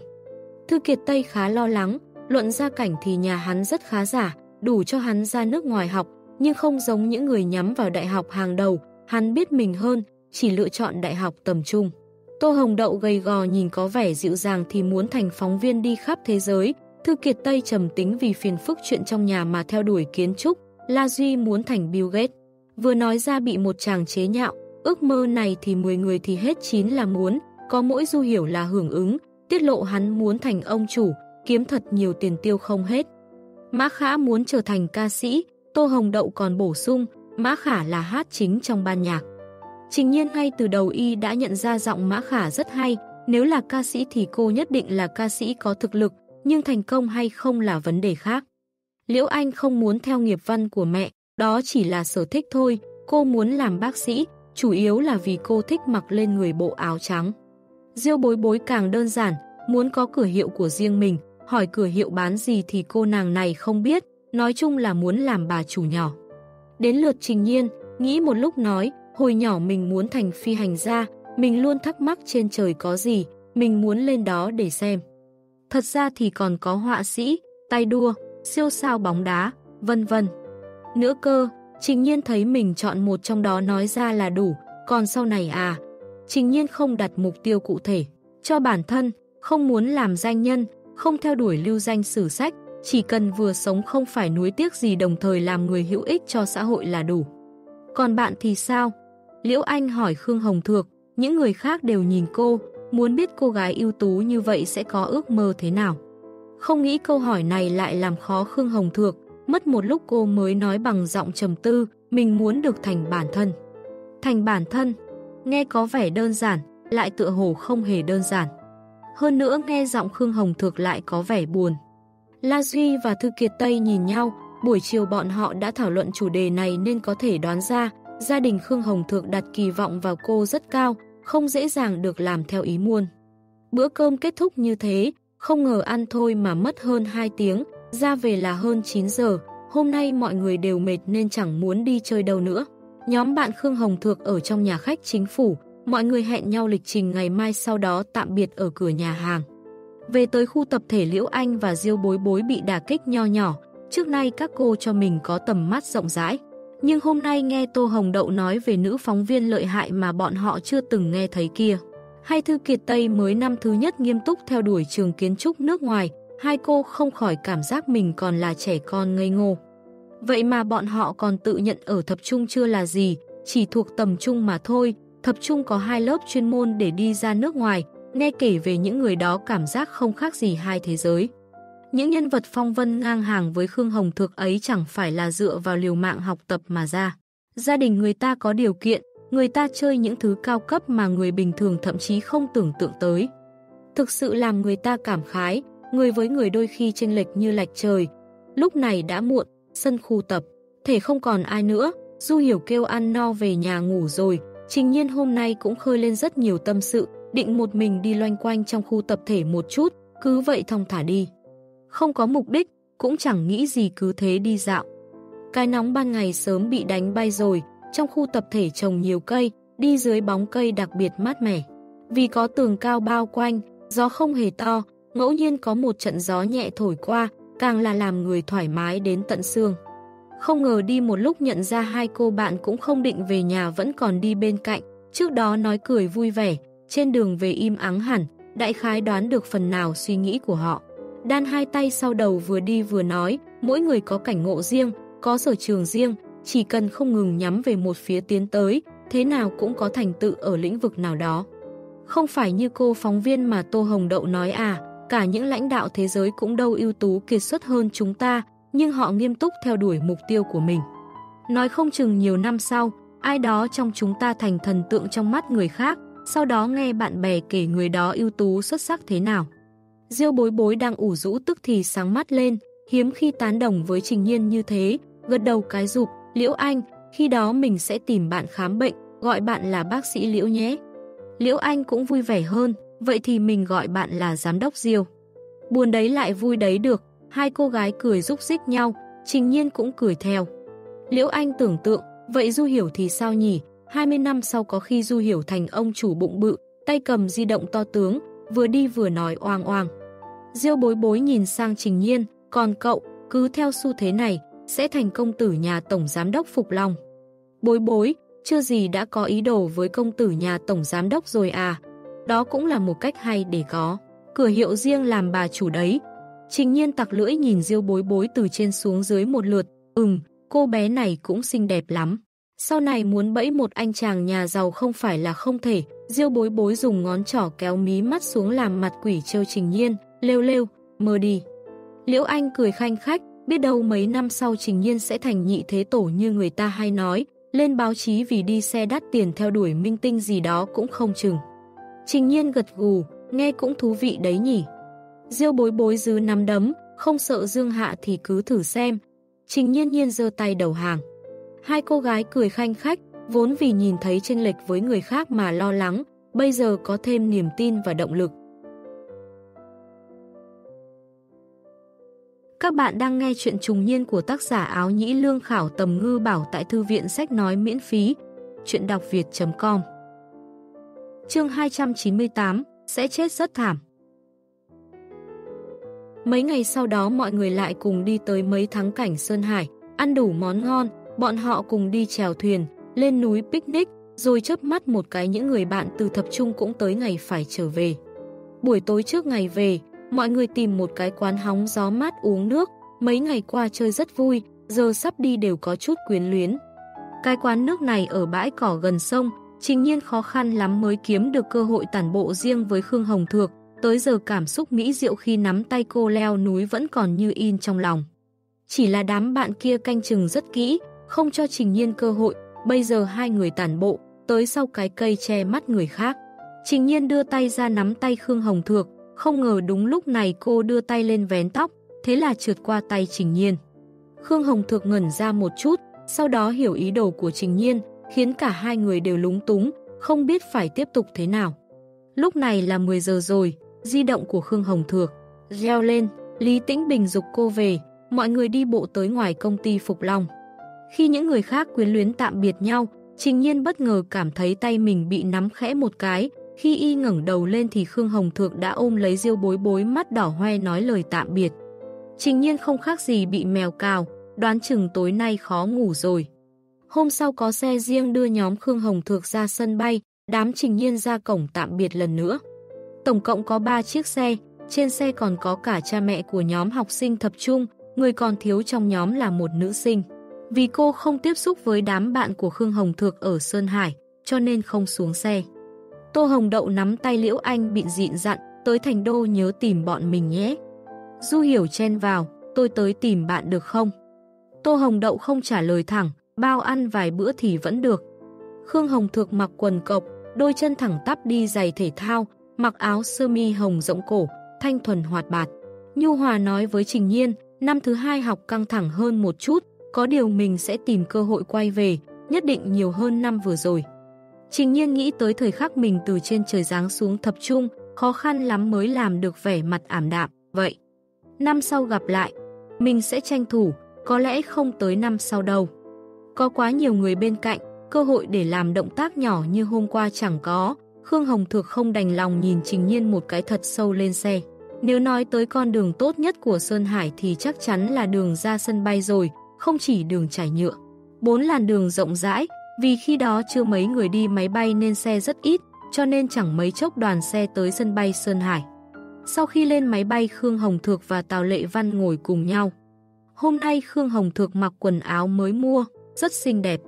Thư Kiệt Tây khá lo lắng, luận ra cảnh thì nhà hắn rất khá giả, đủ cho hắn ra nước ngoài học, nhưng không giống những người nhắm vào đại học hàng đầu, hắn biết mình hơn, chỉ lựa chọn đại học tầm trung. Tô Hồng Đậu gầy gò nhìn có vẻ dịu dàng thì muốn thành phóng viên đi khắp thế giới, Thư Kiệt Tây trầm tính vì phiền phức chuyện trong nhà mà theo đuổi kiến trúc, La Duy muốn thành Bill Gates. Vừa nói ra bị một chàng chế nhạo, ước mơ này thì 10 người thì hết 9 là muốn, có mỗi Du Hiểu là hưởng ứng, tiết lộ hắn muốn thành ông chủ, kiếm thật nhiều tiền tiêu không hết. Mã Khả muốn trở thành ca sĩ, Tô Hồng Đậu còn bổ sung, Mã Khả là hát chính trong ban nhạc. Trình nhiên ngay từ đầu y đã nhận ra giọng Mã Khả rất hay, nếu là ca sĩ thì cô nhất định là ca sĩ có thực lực, nhưng thành công hay không là vấn đề khác. Liễu Anh không muốn theo nghiệp văn của mẹ, đó chỉ là sở thích thôi, cô muốn làm bác sĩ, chủ yếu là vì cô thích mặc lên người bộ áo trắng. Diêu bối bối càng đơn giản, muốn có cửa hiệu của riêng mình, hỏi cửa hiệu bán gì thì cô nàng này không biết, nói chung là muốn làm bà chủ nhỏ. Đến lượt trình nhiên, nghĩ một lúc nói, hồi nhỏ mình muốn thành phi hành gia, mình luôn thắc mắc trên trời có gì, mình muốn lên đó để xem. Thật ra thì còn có họa sĩ, tay đua, siêu sao bóng đá, vân vân. Nữa cơ, trình nhiên thấy mình chọn một trong đó nói ra là đủ, còn sau này à, trình nhiên không đặt mục tiêu cụ thể, cho bản thân, không muốn làm danh nhân, không theo đuổi lưu danh sử sách, chỉ cần vừa sống không phải nuối tiếc gì đồng thời làm người hữu ích cho xã hội là đủ. Còn bạn thì sao? Liễu Anh hỏi Khương Hồng Thược, những người khác đều nhìn cô, muốn biết cô gái ưu tú như vậy sẽ có ước mơ thế nào. Không nghĩ câu hỏi này lại làm khó Khương Hồng Thược, mất một lúc cô mới nói bằng giọng trầm tư, mình muốn được thành bản thân. Thành bản thân, nghe có vẻ đơn giản, lại tựa hồ không hề đơn giản. Hơn nữa nghe giọng Khương Hồng Thược lại có vẻ buồn. La Duy và Thư Kiệt Tây nhìn nhau, buổi chiều bọn họ đã thảo luận chủ đề này nên có thể đoán ra, gia đình Khương Hồng Thược đặt kỳ vọng vào cô rất cao, không dễ dàng được làm theo ý muôn. Bữa cơm kết thúc như thế, không ngờ ăn thôi mà mất hơn 2 tiếng, ra về là hơn 9 giờ, hôm nay mọi người đều mệt nên chẳng muốn đi chơi đâu nữa. Nhóm bạn Khương Hồng Thược ở trong nhà khách chính phủ, mọi người hẹn nhau lịch trình ngày mai sau đó tạm biệt ở cửa nhà hàng. Về tới khu tập thể Liễu Anh và Diêu Bối Bối bị đả kích nho nhỏ, trước nay các cô cho mình có tầm mắt rộng rãi. Nhưng hôm nay nghe Tô Hồng Đậu nói về nữ phóng viên lợi hại mà bọn họ chưa từng nghe thấy kia. Hay Thư Kiệt Tây mới năm thứ nhất nghiêm túc theo đuổi trường kiến trúc nước ngoài, hai cô không khỏi cảm giác mình còn là trẻ con ngây ngô. Vậy mà bọn họ còn tự nhận ở thập trung chưa là gì, chỉ thuộc tầm trung mà thôi, thập trung có hai lớp chuyên môn để đi ra nước ngoài, nghe kể về những người đó cảm giác không khác gì hai thế giới. Những nhân vật phong vân ngang hàng với Khương Hồng Thược ấy chẳng phải là dựa vào liều mạng học tập mà ra. Gia đình người ta có điều kiện, người ta chơi những thứ cao cấp mà người bình thường thậm chí không tưởng tượng tới. Thực sự làm người ta cảm khái, người với người đôi khi chênh lệch như lệch trời. Lúc này đã muộn, sân khu tập, thể không còn ai nữa, Du Hiểu kêu ăn no về nhà ngủ rồi, Trình nhiên hôm nay cũng khơi lên rất nhiều tâm sự, định một mình đi loanh quanh trong khu tập thể một chút, cứ vậy thong thả đi. Không có mục đích, cũng chẳng nghĩ gì cứ thế đi dạo. Cái nóng ban ngày sớm bị đánh bay rồi, trong khu tập thể trồng nhiều cây, đi dưới bóng cây đặc biệt mát mẻ. Vì có tường cao bao quanh, gió không hề to, ngẫu nhiên có một trận gió nhẹ thổi qua, càng là làm người thoải mái đến tận xương. Không ngờ đi một lúc nhận ra hai cô bạn cũng không định về nhà vẫn còn đi bên cạnh, trước đó nói cười vui vẻ, trên đường về im ắng hẳn, đại khái đoán được phần nào suy nghĩ của họ. Đan hai tay sau đầu vừa đi vừa nói, mỗi người có cảnh ngộ riêng, có sở trường riêng, chỉ cần không ngừng nhắm về một phía tiến tới, thế nào cũng có thành tựu ở lĩnh vực nào đó. Không phải như cô phóng viên mà Tô Hồng Đậu nói à, cả những lãnh đạo thế giới cũng đâu ưu tú kiệt xuất hơn chúng ta, nhưng họ nghiêm túc theo đuổi mục tiêu của mình. Nói không chừng nhiều năm sau, ai đó trong chúng ta thành thần tượng trong mắt người khác, sau đó nghe bạn bè kể người đó ưu tú xuất sắc thế nào. Diêu bối bối đang ủ rũ tức thì sáng mắt lên, hiếm khi tán đồng với Trình Nhiên như thế, gật đầu cái dục, Liễu Anh, khi đó mình sẽ tìm bạn khám bệnh, gọi bạn là bác sĩ Liễu nhé. Liễu Anh cũng vui vẻ hơn, vậy thì mình gọi bạn là giám đốc Diêu. Buồn đấy lại vui đấy được, hai cô gái cười rúc rích nhau, Trình Nhiên cũng cười theo. Liễu Anh tưởng tượng, vậy Du Hiểu thì sao nhỉ? 20 năm sau có khi Du Hiểu thành ông chủ bụng bự, tay cầm di động to tướng, vừa đi vừa nói oang oang. Diêu bối bối nhìn sang Trình Nhiên, còn cậu, cứ theo xu thế này, sẽ thành công tử nhà Tổng Giám đốc Phục Long. Bối bối, chưa gì đã có ý đồ với công tử nhà Tổng Giám đốc rồi à. Đó cũng là một cách hay để có. Cửa hiệu riêng làm bà chủ đấy. Trình nhiên tặc lưỡi nhìn Diêu bối bối từ trên xuống dưới một lượt. Ừm, cô bé này cũng xinh đẹp lắm. Sau này muốn bẫy một anh chàng nhà giàu không phải là không thể. Diêu bối bối dùng ngón trỏ kéo mí mắt xuống làm mặt quỷ trêu trình nhiên. Lêu lêu, mơ đi. Liễu Anh cười khanh khách, biết đâu mấy năm sau Trình Nhiên sẽ thành nhị thế tổ như người ta hay nói, lên báo chí vì đi xe đắt tiền theo đuổi minh tinh gì đó cũng không chừng. Trình Nhiên gật gù, nghe cũng thú vị đấy nhỉ. Diêu bối bối dư nắm đấm, không sợ Dương Hạ thì cứ thử xem. Trình Nhiên Nhiên giơ tay đầu hàng. Hai cô gái cười khanh khách, vốn vì nhìn thấy chênh lệch với người khác mà lo lắng, bây giờ có thêm niềm tin và động lực. Các bạn đang nghe chuyện trùng niên của tác giả áo nhĩ lương khảo tầm ngư bảo tại thư viện sách nói miễn phí. Chuyện đọc việt.com Chương 298 Sẽ chết rất thảm Mấy ngày sau đó mọi người lại cùng đi tới mấy thắng cảnh Sơn Hải, ăn đủ món ngon, bọn họ cùng đi chèo thuyền, lên núi picnic, rồi chớp mắt một cái những người bạn từ thập trung cũng tới ngày phải trở về. Buổi tối trước ngày về, mọi người tìm một cái quán hóng gió mát uống nước, mấy ngày qua chơi rất vui, giờ sắp đi đều có chút quyến luyến. Cái quán nước này ở bãi cỏ gần sông, trình nhiên khó khăn lắm mới kiếm được cơ hội tản bộ riêng với Khương Hồng Thược, tới giờ cảm xúc mỹ diệu khi nắm tay cô leo núi vẫn còn như in trong lòng. Chỉ là đám bạn kia canh chừng rất kỹ, không cho trình nhiên cơ hội, bây giờ hai người tản bộ, tới sau cái cây che mắt người khác. Trình nhiên đưa tay ra nắm tay Khương Hồng Thược, không ngờ đúng lúc này cô đưa tay lên vén tóc, thế là trượt qua tay Trình Nhiên. Khương Hồng Thược ngẩn ra một chút, sau đó hiểu ý đồ của Trình Nhiên, khiến cả hai người đều lúng túng, không biết phải tiếp tục thế nào. Lúc này là 10 giờ rồi, di động của Khương Hồng Thược. Reo lên, Lý Tĩnh Bình dục cô về, mọi người đi bộ tới ngoài công ty Phục Long. Khi những người khác quyến luyến tạm biệt nhau, Trình Nhiên bất ngờ cảm thấy tay mình bị nắm khẽ một cái, khi y ngẩng đầu lên thì Khương Hồng Thượng đã ôm lấy diêu bối bối mắt đỏ hoe nói lời tạm biệt. Trình nhiên không khác gì bị mèo cào, đoán chừng tối nay khó ngủ rồi. Hôm sau có xe riêng đưa nhóm Khương Hồng Thược ra sân bay, đám trình nhiên ra cổng tạm biệt lần nữa. Tổng cộng có 3 chiếc xe, trên xe còn có cả cha mẹ của nhóm học sinh thập trung, người còn thiếu trong nhóm là một nữ sinh. Vì cô không tiếp xúc với đám bạn của Khương Hồng Thược ở Sơn Hải, cho nên không xuống xe. Tô Hồng Đậu nắm tay Liễu Anh bị dịn dặn, tới thành đô nhớ tìm bọn mình nhé. Du Hiểu chen vào, tôi tới tìm bạn được không? Tô Hồng Đậu không trả lời thẳng, bao ăn vài bữa thì vẫn được. Khương Hồng Thược mặc quần cộc, đôi chân thẳng tắp đi giày thể thao, mặc áo sơ mi hồng rộng cổ, thanh thuần hoạt bạt. Nhu Hòa nói với Trình Nhiên, năm thứ hai học căng thẳng hơn một chút, có điều mình sẽ tìm cơ hội quay về, nhất định nhiều hơn năm vừa rồi. Trình nhiên nghĩ tới thời khắc mình từ trên trời giáng xuống thập trung, khó khăn lắm mới làm được vẻ mặt ảm đạm. Vậy, năm sau gặp lại, mình sẽ tranh thủ, có lẽ không tới năm sau đâu. Có quá nhiều người bên cạnh, cơ hội để làm động tác nhỏ như hôm qua chẳng có. Khương Hồng Thược không đành lòng nhìn Trình Nhiên một cái thật sâu lên xe. Nếu nói tới con đường tốt nhất của Sơn Hải thì chắc chắn là đường ra sân bay rồi, không chỉ đường trải nhựa. Bốn làn đường rộng rãi, vì khi đó chưa mấy người đi máy bay nên xe rất ít, cho nên chẳng mấy chốc đoàn xe tới sân bay Sơn Hải. Sau khi lên máy bay Khương Hồng Thược và Tào Lệ Văn ngồi cùng nhau. Hôm nay Khương Hồng Thược mặc quần áo mới mua, rất xinh đẹp.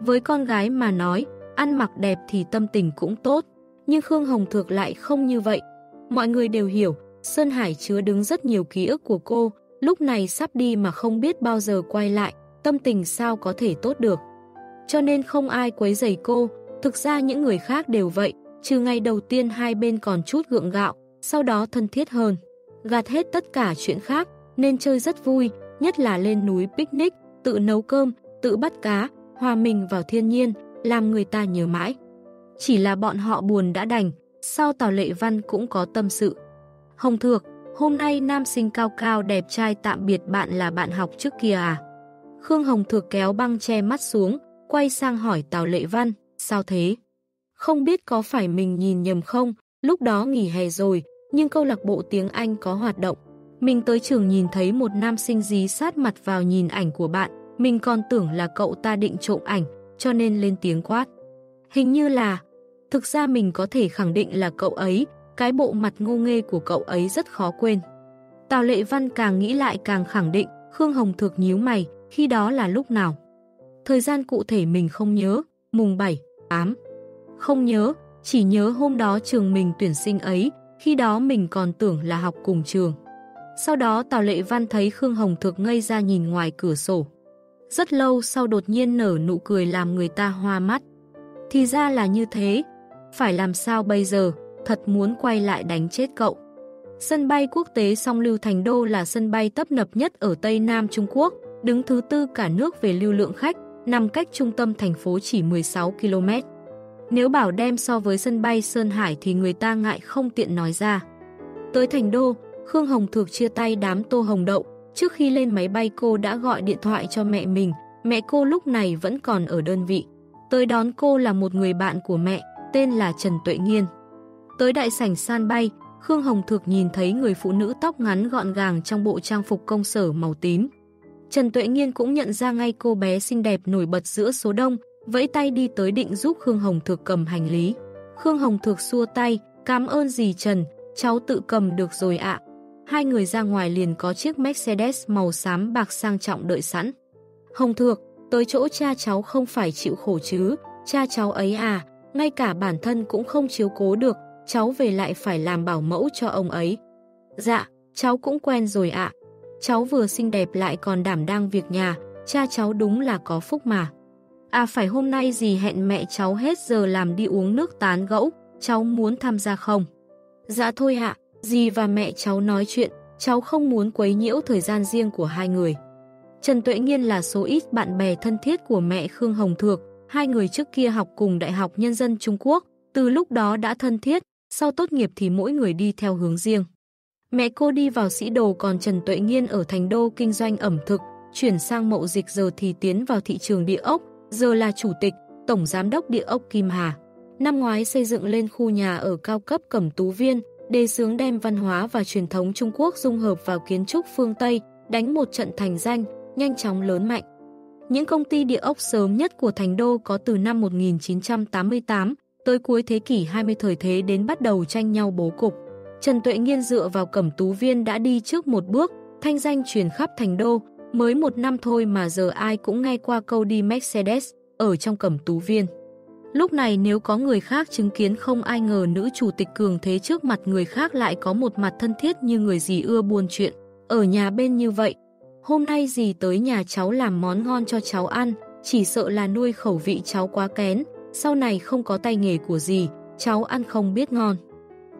Với con gái mà nói, ăn mặc đẹp thì tâm tình cũng tốt, nhưng Khương Hồng Thược lại không như vậy. Mọi người đều hiểu, Sơn Hải chứa đứng rất nhiều ký ức của cô, lúc này sắp đi mà không biết bao giờ quay lại, tâm tình sao có thể tốt được. Cho nên không ai quấy rầy cô, thực ra những người khác đều vậy, trừ ngày đầu tiên hai bên còn chút gượng gạo, sau đó thân thiết hơn. Gạt hết tất cả chuyện khác, nên chơi rất vui, nhất là lên núi picnic, tự nấu cơm, tự bắt cá, hòa mình vào thiên nhiên, làm người ta nhớ mãi. Chỉ là bọn họ buồn đã đành, sau Tào Lệ Văn cũng có tâm sự. Hồng Thược, hôm nay nam sinh cao cao đẹp trai tạm biệt bạn là bạn học trước kia à? Khương Hồng Thược kéo băng che mắt xuống, quay sang hỏi Tào Lệ Văn, sao thế? Không biết có phải mình nhìn nhầm không, lúc đó nghỉ hè rồi, nhưng câu lạc bộ tiếng Anh có hoạt động. Mình tới trường nhìn thấy một nam sinh dí sát mặt vào nhìn ảnh của bạn, mình còn tưởng là cậu ta định trộm ảnh, cho nên lên tiếng quát. Hình như là, thực ra mình có thể khẳng định là cậu ấy, cái bộ mặt ngô nghê của cậu ấy rất khó quên. Tào Lệ Văn càng nghĩ lại càng khẳng định, Khương Hồng Thược nhíu mày, khi đó là lúc nào? Thời gian cụ thể mình không nhớ, mùng 7, 8. Không nhớ, chỉ nhớ hôm đó trường mình tuyển sinh ấy, khi đó mình còn tưởng là học cùng trường. Sau đó Tào Lệ Văn thấy Khương Hồng Thược ngây ra nhìn ngoài cửa sổ. Rất lâu sau đột nhiên nở nụ cười làm người ta hoa mắt. Thì ra là như thế, phải làm sao bây giờ, thật muốn quay lại đánh chết cậu. Sân bay quốc tế song lưu Thành Đô là sân bay tấp nập nhất ở Tây Nam Trung Quốc, đứng thứ tư cả nước về lưu lượng khách, nằm cách trung tâm thành phố chỉ 16 km. Nếu bảo đem so với sân bay Sơn Hải thì người ta ngại không tiện nói ra. Tới Thành Đô, Khương Hồng Thược chia tay đám tô hồng đậu. Trước khi lên máy bay cô đã gọi điện thoại cho mẹ mình. Mẹ cô lúc này vẫn còn ở đơn vị. Tới đón cô là một người bạn của mẹ, tên là Trần Tuệ Nghiên. Tới đại sảnh san bay, Khương Hồng Thược nhìn thấy người phụ nữ tóc ngắn gọn gàng trong bộ trang phục công sở màu tím. Trần Tuệ Nghiên cũng nhận ra ngay cô bé xinh đẹp nổi bật giữa số đông, vẫy tay đi tới định giúp Khương Hồng Thược cầm hành lý. Khương Hồng Thược xua tay, cảm ơn dì Trần, cháu tự cầm được rồi ạ. Hai người ra ngoài liền có chiếc Mercedes màu xám bạc sang trọng đợi sẵn. Hồng Thược, tới chỗ cha cháu không phải chịu khổ chứ, cha cháu ấy à, ngay cả bản thân cũng không chiếu cố được, cháu về lại phải làm bảo mẫu cho ông ấy. Dạ, cháu cũng quen rồi ạ. Cháu vừa xinh đẹp lại còn đảm đang việc nhà, cha cháu đúng là có phúc mà. À phải hôm nay gì hẹn mẹ cháu hết giờ làm đi uống nước tán gẫu, cháu muốn tham gia không? Dạ thôi ạ, dì và mẹ cháu nói chuyện, cháu không muốn quấy nhiễu thời gian riêng của hai người. Trần Tuệ Nghiên là số ít bạn bè thân thiết của mẹ Khương Hồng Thược, hai người trước kia học cùng Đại học Nhân dân Trung Quốc, từ lúc đó đã thân thiết, sau tốt nghiệp thì mỗi người đi theo hướng riêng. Mẹ cô đi vào sĩ đồ còn Trần Tuệ Nghiên ở thành đô kinh doanh ẩm thực, chuyển sang mậu dịch giờ thì tiến vào thị trường địa ốc, giờ là chủ tịch, tổng giám đốc địa ốc Kim Hà. Năm ngoái xây dựng lên khu nhà ở cao cấp Cẩm Tú Viên, đề xướng đem văn hóa và truyền thống Trung Quốc dung hợp vào kiến trúc phương Tây, đánh một trận thành danh, nhanh chóng lớn mạnh. Những công ty địa ốc sớm nhất của Thành Đô có từ năm 1988 tới cuối thế kỷ 20 thời thế đến bắt đầu tranh nhau bố cục. Trần Tuệ Nghiên dựa vào Cẩm Tú Viên đã đi trước một bước, thanh danh truyền khắp Thành Đô, mới một năm thôi mà giờ ai cũng nghe qua câu đi Mercedes ở trong Cẩm Tú Viên. Lúc này nếu có người khác chứng kiến không ai ngờ nữ chủ tịch cường thế trước mặt người khác lại có một mặt thân thiết như người gì ưa buôn chuyện. Ở nhà bên như vậy, hôm nay gì tới nhà cháu làm món ngon cho cháu ăn, chỉ sợ là nuôi khẩu vị cháu quá kén, sau này không có tay nghề của gì, cháu ăn không biết ngon.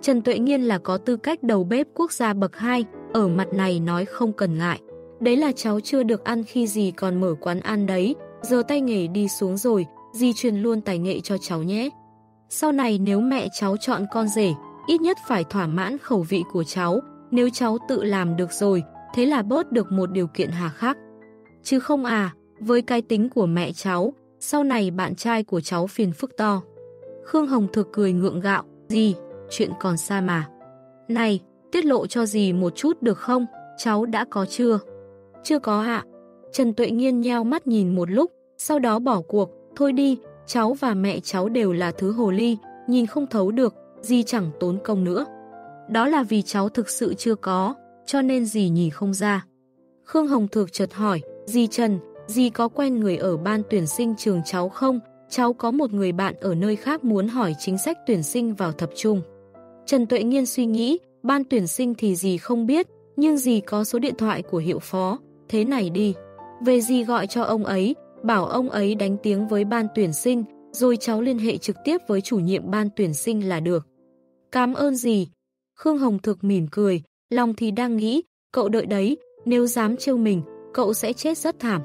Trần Tuệ Nghiên là có tư cách đầu bếp quốc gia bậc 2, ở mặt này nói không cần ngại. Đấy là cháu chưa được ăn khi gì còn mở quán ăn đấy, giờ tay nghề đi xuống rồi, di truyền luôn tài nghệ cho cháu nhé. Sau này nếu mẹ cháu chọn con rể, ít nhất phải thỏa mãn khẩu vị của cháu, nếu cháu tự làm được rồi, thế là bớt được một điều kiện hà khắc. Chứ không à, với cái tính của mẹ cháu, sau này bạn trai của cháu phiền phức to. Khương Hồng thực cười ngượng gạo, gì, chuyện còn xa mà. Này, tiết lộ cho gì một chút được không, cháu đã có chưa? Chưa có ạ. Trần Tuệ Nghiên nheo mắt nhìn một lúc, sau đó bỏ cuộc, thôi đi, cháu và mẹ cháu đều là thứ hồ ly, nhìn không thấu được, gì chẳng tốn công nữa. Đó là vì cháu thực sự chưa có, cho nên gì nhìn không ra. Khương Hồng Thược chợt hỏi, gì Trần, gì có quen người ở ban tuyển sinh trường cháu không? Cháu có một người bạn ở nơi khác muốn hỏi chính sách tuyển sinh vào thập trung. Trần Tuệ Nghiên suy nghĩ, ban tuyển sinh thì gì không biết, nhưng gì có số điện thoại của hiệu phó, thế này đi. Về gì gọi cho ông ấy, bảo ông ấy đánh tiếng với ban tuyển sinh, rồi cháu liên hệ trực tiếp với chủ nhiệm ban tuyển sinh là được. Cảm ơn gì? Khương Hồng thực mỉm cười, lòng thì đang nghĩ, cậu đợi đấy, nếu dám trêu mình, cậu sẽ chết rất thảm.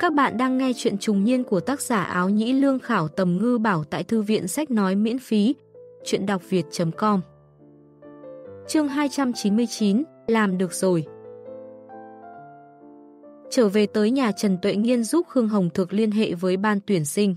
Các bạn đang nghe chuyện trùng niên của tác giả áo nhĩ lương khảo tầm ngư bảo tại thư viện sách nói miễn phí. Chuyện đọc việt.com Chương 299 Làm được rồi Trở về tới nhà Trần Tuệ Nghiên giúp Khương Hồng Thược liên hệ với ban tuyển sinh.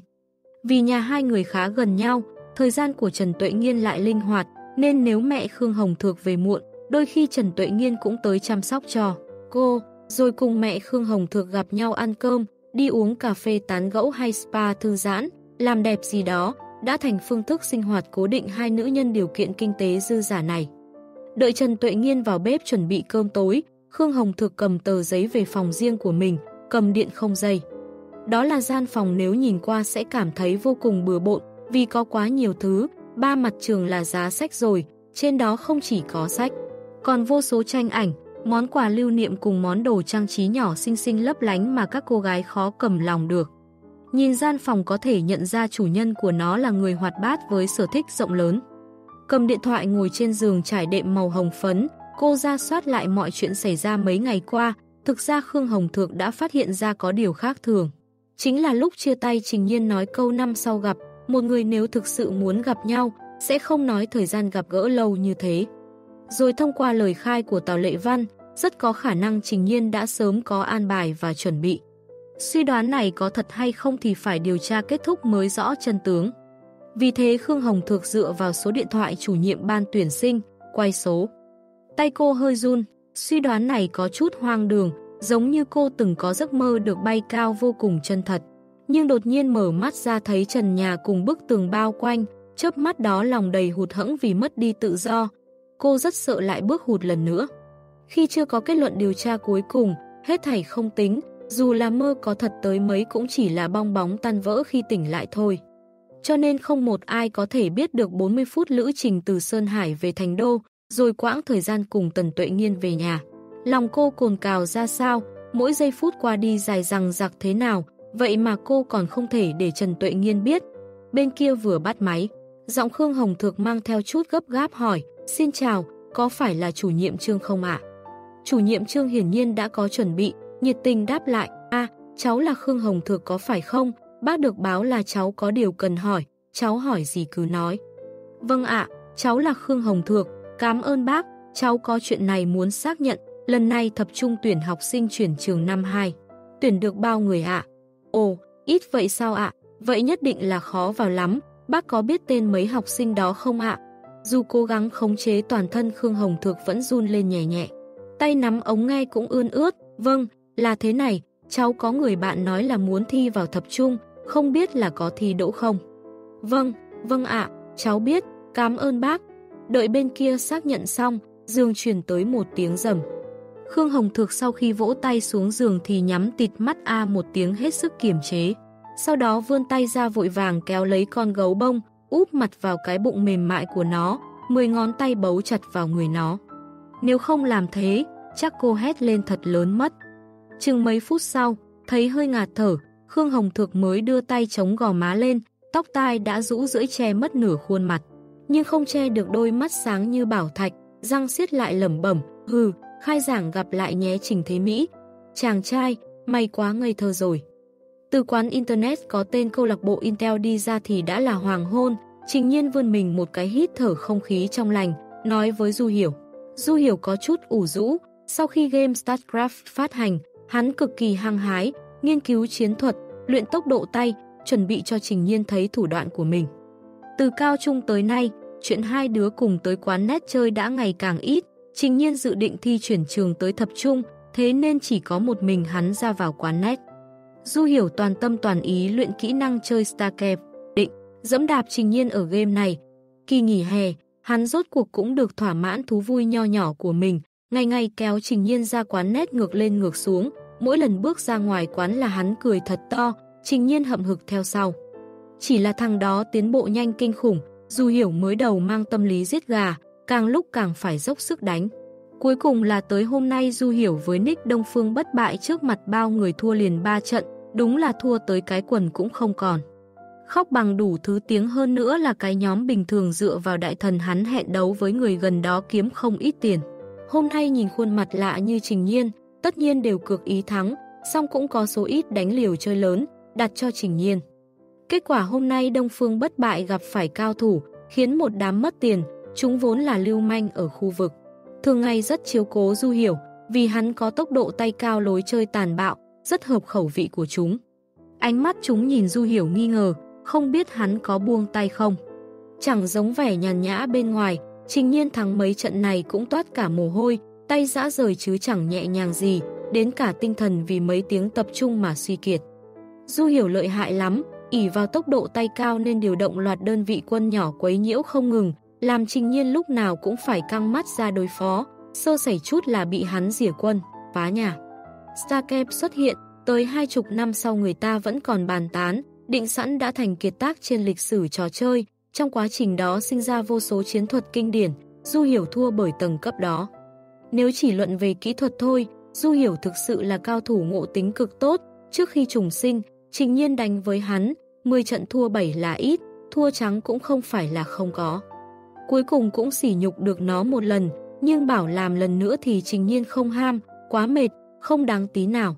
Vì nhà hai người khá gần nhau, thời gian của Trần Tuệ Nghiên lại linh hoạt, nên nếu mẹ Khương Hồng Thược về muộn, đôi khi Trần Tuệ Nghiên cũng tới chăm sóc cho cô, rồi cùng mẹ Khương Hồng Thược gặp nhau ăn cơm, đi uống cà phê tán gẫu hay spa thư giãn, làm đẹp gì đó, đã thành phương thức sinh hoạt cố định hai nữ nhân điều kiện kinh tế dư giả này. Đợi Trần Tuệ Nghiên vào bếp chuẩn bị cơm tối, Khương Hồng Thực cầm tờ giấy về phòng riêng của mình, cầm điện không dây. Đó là gian phòng nếu nhìn qua sẽ cảm thấy vô cùng bừa bộn, vì có quá nhiều thứ, ba mặt trường là giá sách rồi, trên đó không chỉ có sách, còn vô số tranh ảnh, món quà lưu niệm cùng món đồ trang trí nhỏ xinh xinh lấp lánh mà các cô gái khó cầm lòng được. Nhìn gian phòng có thể nhận ra chủ nhân của nó là người hoạt bát với sở thích rộng lớn. Cầm điện thoại ngồi trên giường trải đệm màu hồng phấn, cô ra soát lại mọi chuyện xảy ra mấy ngày qua, thực ra Khương Hồng Thược đã phát hiện ra có điều khác thường. Chính là lúc chia tay Trình Nhiên nói câu năm sau gặp, một người nếu thực sự muốn gặp nhau, sẽ không nói thời gian gặp gỡ lâu như thế. Rồi thông qua lời khai của Tào Lệ Văn, rất có khả năng Trình Nhiên đã sớm có an bài và chuẩn bị. Suy đoán này có thật hay không thì phải điều tra kết thúc mới rõ chân tướng. Vì thế Khương Hồng Thược dựa vào số điện thoại chủ nhiệm ban tuyển sinh, quay số. Tay cô hơi run, suy đoán này có chút hoang đường, giống như cô từng có giấc mơ được bay cao vô cùng chân thật. Nhưng đột nhiên mở mắt ra thấy trần nhà cùng bức tường bao quanh, chớp mắt đó lòng đầy hụt hẫng vì mất đi tự do. Cô rất sợ lại bước hụt lần nữa. Khi chưa có kết luận điều tra cuối cùng, hết thảy không tính, dù là mơ có thật tới mấy cũng chỉ là bong bóng tan vỡ khi tỉnh lại thôi. Cho nên không một ai có thể biết được 40 phút lữ trình từ Sơn Hải về Thành Đô, rồi quãng thời gian cùng Tần Tuệ Nghiên về nhà. Lòng cô cồn cào ra sao, mỗi giây phút qua đi dài rằng giặc thế nào, vậy mà cô còn không thể để Trần Tuệ Nghiên biết. Bên kia vừa bắt máy, giọng Khương Hồng Thược mang theo chút gấp gáp hỏi, xin chào, có phải là chủ nhiệm trương không ạ? Chủ nhiệm trương hiển nhiên đã có chuẩn bị, nhiệt tình đáp lại, a cháu là Khương Hồng Thược có phải không? Bác được báo là cháu có điều cần hỏi, cháu hỏi gì cứ nói. Vâng ạ, cháu là Khương Hồng Thược, cảm ơn bác, cháu có chuyện này muốn xác nhận, lần này tập trung tuyển học sinh chuyển trường năm 2. Tuyển được bao người ạ? Ồ, ít vậy sao ạ? Vậy nhất định là khó vào lắm, bác có biết tên mấy học sinh đó không ạ? Dù cố gắng khống chế toàn thân Khương Hồng Thược vẫn run lên nhẹ nhẹ. Tay nắm ống nghe cũng ươn ướt, vâng, là thế này, cháu có người bạn nói là muốn thi vào thập trung, không biết là có thi đỗ không? Vâng, vâng ạ, cháu biết, cảm ơn bác. Đợi bên kia xác nhận xong, giường truyền tới một tiếng rầm. Khương Hồng Thược sau khi vỗ tay xuống giường thì nhắm tịt mắt A một tiếng hết sức kiềm chế. Sau đó vươn tay ra vội vàng kéo lấy con gấu bông, úp mặt vào cái bụng mềm mại của nó, mười ngón tay bấu chặt vào người nó. Nếu không làm thế, chắc cô hét lên thật lớn mất. Chừng mấy phút sau, thấy hơi ngạt thở, Khương Hồng Thược mới đưa tay chống gò má lên, tóc tai đã rũ rưỡi che mất nửa khuôn mặt. Nhưng không che được đôi mắt sáng như bảo thạch, răng xiết lại lẩm bẩm, hừ, khai giảng gặp lại nhé Trình Thế Mỹ. Chàng trai, mày quá ngây thơ rồi. Từ quán Internet có tên câu lạc bộ Intel đi ra thì đã là hoàng hôn, trình nhiên vươn mình một cái hít thở không khí trong lành, nói với Du Hiểu. Du Hiểu có chút ủ rũ, sau khi game StarCraft phát hành, hắn cực kỳ hăng hái, nghiên cứu chiến thuật, luyện tốc độ tay, chuẩn bị cho Trình Nhiên thấy thủ đoạn của mình. Từ cao trung tới nay, chuyện hai đứa cùng tới quán nét chơi đã ngày càng ít, Trình Nhiên dự định thi chuyển trường tới thập trung, thế nên chỉ có một mình hắn ra vào quán nét. Du hiểu toàn tâm toàn ý luyện kỹ năng chơi StarCraft, định, dẫm đạp Trình Nhiên ở game này. Kỳ nghỉ hè, hắn rốt cuộc cũng được thỏa mãn thú vui nho nhỏ của mình, ngày ngày kéo Trình Nhiên ra quán nét ngược lên ngược xuống, mỗi lần bước ra ngoài quán là hắn cười thật to, Trình Nhiên hậm hực theo sau. Chỉ là thằng đó tiến bộ nhanh kinh khủng, dù hiểu mới đầu mang tâm lý giết gà, càng lúc càng phải dốc sức đánh. Cuối cùng là tới hôm nay Du Hiểu với Nick Đông Phương bất bại trước mặt bao người thua liền 3 trận, đúng là thua tới cái quần cũng không còn. Khóc bằng đủ thứ tiếng hơn nữa là cái nhóm bình thường dựa vào đại thần hắn hẹn đấu với người gần đó kiếm không ít tiền. Hôm nay nhìn khuôn mặt lạ như Trình Nhiên, tất nhiên đều cực ý thắng, song cũng có số ít đánh liều chơi lớn, đặt cho Trình Nhiên. Kết quả hôm nay Đông Phương bất bại gặp phải cao thủ, khiến một đám mất tiền, chúng vốn là lưu manh ở khu vực. Thường ngày rất chiếu cố Du Hiểu, vì hắn có tốc độ tay cao lối chơi tàn bạo, rất hợp khẩu vị của chúng. Ánh mắt chúng nhìn Du Hiểu nghi ngờ, không biết hắn có buông tay không. Chẳng giống vẻ nhàn nhã bên ngoài, trình nhiên thắng mấy trận này cũng toát cả mồ hôi, tay dã rời chứ chẳng nhẹ nhàng gì, đến cả tinh thần vì mấy tiếng tập trung mà suy kiệt. Du Hiểu lợi hại lắm, ỉ vào tốc độ tay cao nên điều động loạt đơn vị quân nhỏ quấy nhiễu không ngừng, làm trình nhiên lúc nào cũng phải căng mắt ra đối phó, sơ sẩy chút là bị hắn rỉa quân, phá nhà. Starkep xuất hiện, tới hai chục năm sau người ta vẫn còn bàn tán, định sẵn đã thành kiệt tác trên lịch sử trò chơi, trong quá trình đó sinh ra vô số chiến thuật kinh điển, Du Hiểu thua bởi tầng cấp đó. Nếu chỉ luận về kỹ thuật thôi, Du Hiểu thực sự là cao thủ ngộ tính cực tốt, trước khi trùng sinh, trình nhiên đánh với hắn, 10 trận thua 7 là ít, thua trắng cũng không phải là không có. Cuối cùng cũng sỉ nhục được nó một lần, nhưng bảo làm lần nữa thì trình nhiên không ham, quá mệt, không đáng tí nào.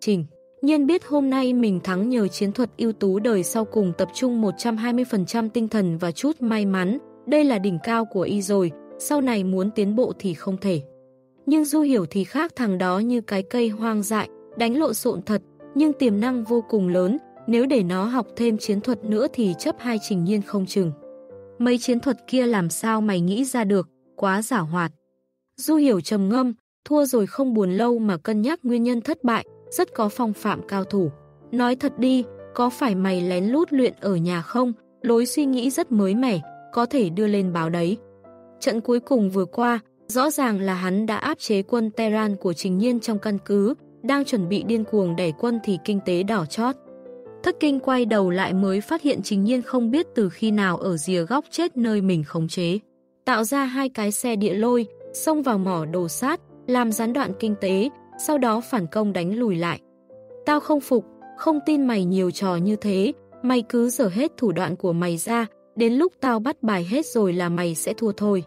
Trình Nhiên biết hôm nay mình thắng nhờ chiến thuật ưu tú đời sau cùng tập trung 120% tinh thần và chút may mắn, đây là đỉnh cao của y rồi, sau này muốn tiến bộ thì không thể. Nhưng Du Hiểu thì khác thằng đó như cái cây hoang dại, đánh lộn xộn thật, nhưng tiềm năng vô cùng lớn, nếu để nó học thêm chiến thuật nữa thì chấp hai trình nhiên không chừng. Mấy chiến thuật kia làm sao mày nghĩ ra được, quá giả hoạt. Du hiểu trầm ngâm, thua rồi không buồn lâu mà cân nhắc nguyên nhân thất bại, rất có phong phạm cao thủ. Nói thật đi, có phải mày lén lút luyện ở nhà không? Lối suy nghĩ rất mới mẻ, có thể đưa lên báo đấy. Trận cuối cùng vừa qua, rõ ràng là hắn đã áp chế quân Tehran của Trình Nhiên trong căn cứ, đang chuẩn bị điên cuồng đẩy quân thì kinh tế đỏ chót. Thất kinh quay đầu lại mới phát hiện Trình Nhiên không biết từ khi nào ở rìa góc chết nơi mình khống chế. Tạo ra hai cái xe địa lôi, xông vào mỏ đồ sát, làm gián đoạn kinh tế, sau đó phản công đánh lùi lại. Tao không phục, không tin mày nhiều trò như thế, mày cứ dở hết thủ đoạn của mày ra, đến lúc tao bắt bài hết rồi là mày sẽ thua thôi.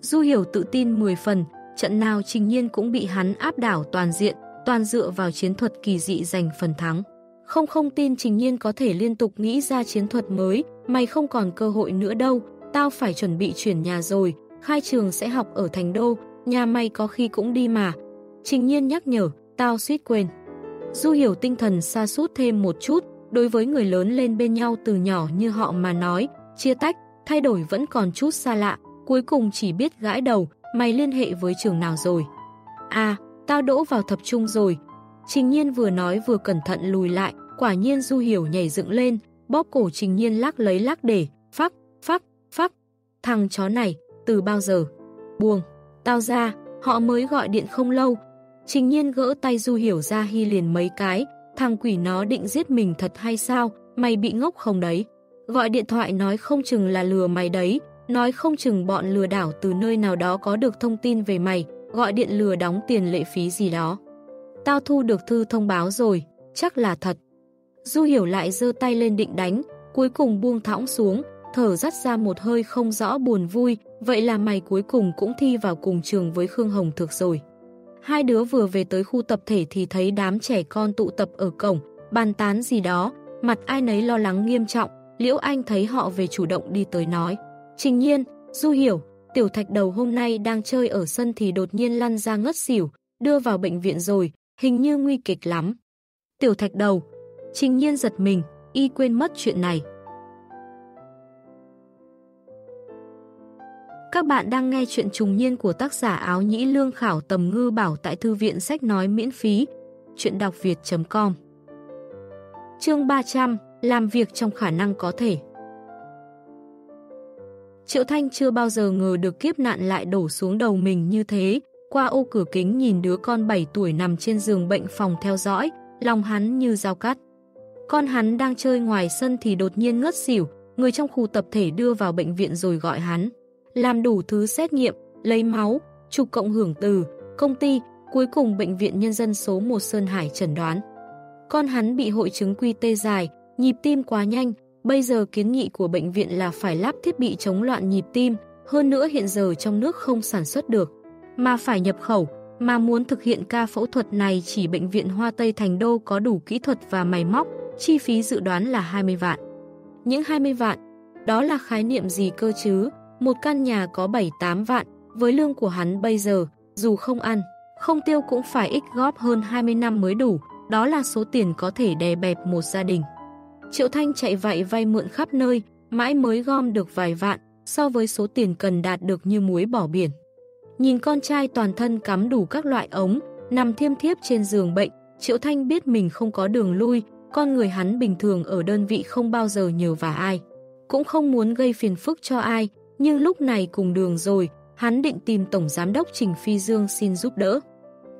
Du Hiểu tự tin 10 phần, trận nào trình nhiên cũng bị hắn áp đảo toàn diện, toàn dựa vào chiến thuật kỳ dị giành phần thắng. Không không tin trình nhiên có thể liên tục nghĩ ra chiến thuật mới, mày không còn cơ hội nữa đâu, tao phải chuẩn bị chuyển nhà rồi, khai trường sẽ học ở thành đô, nhà mày có khi cũng đi mà. Trình nhiên nhắc nhở, tao suýt quên. Du hiểu tinh thần xa sút thêm một chút, đối với người lớn lên bên nhau từ nhỏ như họ mà nói, chia tách, thay đổi vẫn còn chút xa lạ, cuối cùng chỉ biết gãi đầu, mày liên hệ với trường nào rồi. À, tao đỗ vào thập trung rồi. Trình nhiên vừa nói vừa cẩn thận lùi lại, quả nhiên Du Hiểu nhảy dựng lên, bóp cổ Trình nhiên lắc lấy lắc để, phắc, phắc, phắc. Thằng chó này, từ bao giờ? Buông, tao ra, họ mới gọi điện không lâu. Trình nhiên gỡ tay Du Hiểu ra hy liền mấy cái, thằng quỷ nó định giết mình thật hay sao, mày bị ngốc không đấy? Gọi điện thoại nói không chừng là lừa mày đấy, nói không chừng bọn lừa đảo từ nơi nào đó có được thông tin về mày, gọi điện lừa đóng tiền lệ phí gì đó. Tao thu được thư thông báo rồi, chắc là thật. Du hiểu lại dơ tay lên định đánh, cuối cùng buông thõng xuống, thở dắt ra một hơi không rõ buồn vui, vậy là mày cuối cùng cũng thi vào cùng trường với Khương Hồng Thực rồi. Hai đứa vừa về tới khu tập thể thì thấy đám trẻ con tụ tập ở cổng, bàn tán gì đó, mặt ai nấy lo lắng nghiêm trọng, Liễu Anh thấy họ về chủ động đi tới nói. Trình nhiên, Du hiểu, tiểu thạch đầu hôm nay đang chơi ở sân thì đột nhiên lăn ra ngất xỉu, đưa vào bệnh viện rồi, hình như nguy kịch lắm. Tiểu thạch đầu, trình nhiên giật mình, y quên mất chuyện này. Các bạn đang nghe chuyện trùng niên của tác giả áo nhĩ lương khảo tầm ngư bảo tại thư viện sách nói miễn phí. Chuyện đọc việt.com Chương 300 Làm việc trong khả năng có thể Triệu Thanh chưa bao giờ ngờ được kiếp nạn lại đổ xuống đầu mình như thế. Qua ô cửa kính nhìn đứa con 7 tuổi nằm trên giường bệnh phòng theo dõi, lòng hắn như dao cắt. Con hắn đang chơi ngoài sân thì đột nhiên ngất xỉu, người trong khu tập thể đưa vào bệnh viện rồi gọi hắn. Làm đủ thứ xét nghiệm, lấy máu, chụp cộng hưởng từ, công ty, cuối cùng Bệnh viện Nhân dân số 1 Sơn Hải chẩn đoán. Con hắn bị hội chứng quy tê dài, nhịp tim quá nhanh, bây giờ kiến nghị của bệnh viện là phải lắp thiết bị chống loạn nhịp tim, hơn nữa hiện giờ trong nước không sản xuất được, mà phải nhập khẩu, mà muốn thực hiện ca phẫu thuật này chỉ bệnh viện Hoa Tây Thành Đô có đủ kỹ thuật và máy móc, chi phí dự đoán là 20 vạn. Những 20 vạn, đó là khái niệm gì cơ chứ? Một căn nhà có 7-8 vạn, với lương của hắn bây giờ, dù không ăn, không tiêu cũng phải ít góp hơn 20 năm mới đủ, đó là số tiền có thể đè bẹp một gia đình. Triệu Thanh chạy vậy vay mượn khắp nơi, mãi mới gom được vài vạn, so với số tiền cần đạt được như muối bỏ biển. Nhìn con trai toàn thân cắm đủ các loại ống, nằm thiêm thiếp trên giường bệnh, Triệu Thanh biết mình không có đường lui, con người hắn bình thường ở đơn vị không bao giờ nhờ vả ai. Cũng không muốn gây phiền phức cho ai, nhưng lúc này cùng đường rồi, hắn định tìm Tổng Giám đốc Trình Phi Dương xin giúp đỡ.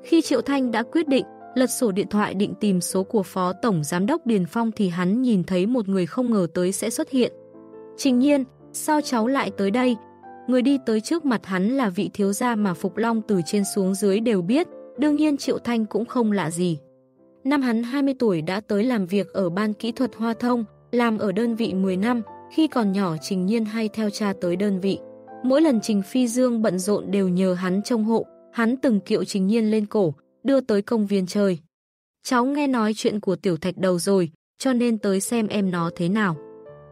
Khi Triệu Thanh đã quyết định, lật sổ điện thoại định tìm số của Phó Tổng Giám đốc Điền Phong thì hắn nhìn thấy một người không ngờ tới sẽ xuất hiện. Trình nhiên, sao cháu lại tới đây? Người đi tới trước mặt hắn là vị thiếu gia mà Phục Long từ trên xuống dưới đều biết, đương nhiên Triệu Thanh cũng không lạ gì. Năm hắn 20 tuổi đã tới làm việc ở ban kỹ thuật Hoa Thông, làm ở đơn vị 10 năm, khi còn nhỏ Trình Nhiên hay theo cha tới đơn vị. Mỗi lần Trình Phi Dương bận rộn đều nhờ hắn trông hộ, hắn từng kiệu Trình Nhiên lên cổ, đưa tới công viên chơi. Cháu nghe nói chuyện của tiểu thạch đầu rồi, cho nên tới xem em nó thế nào.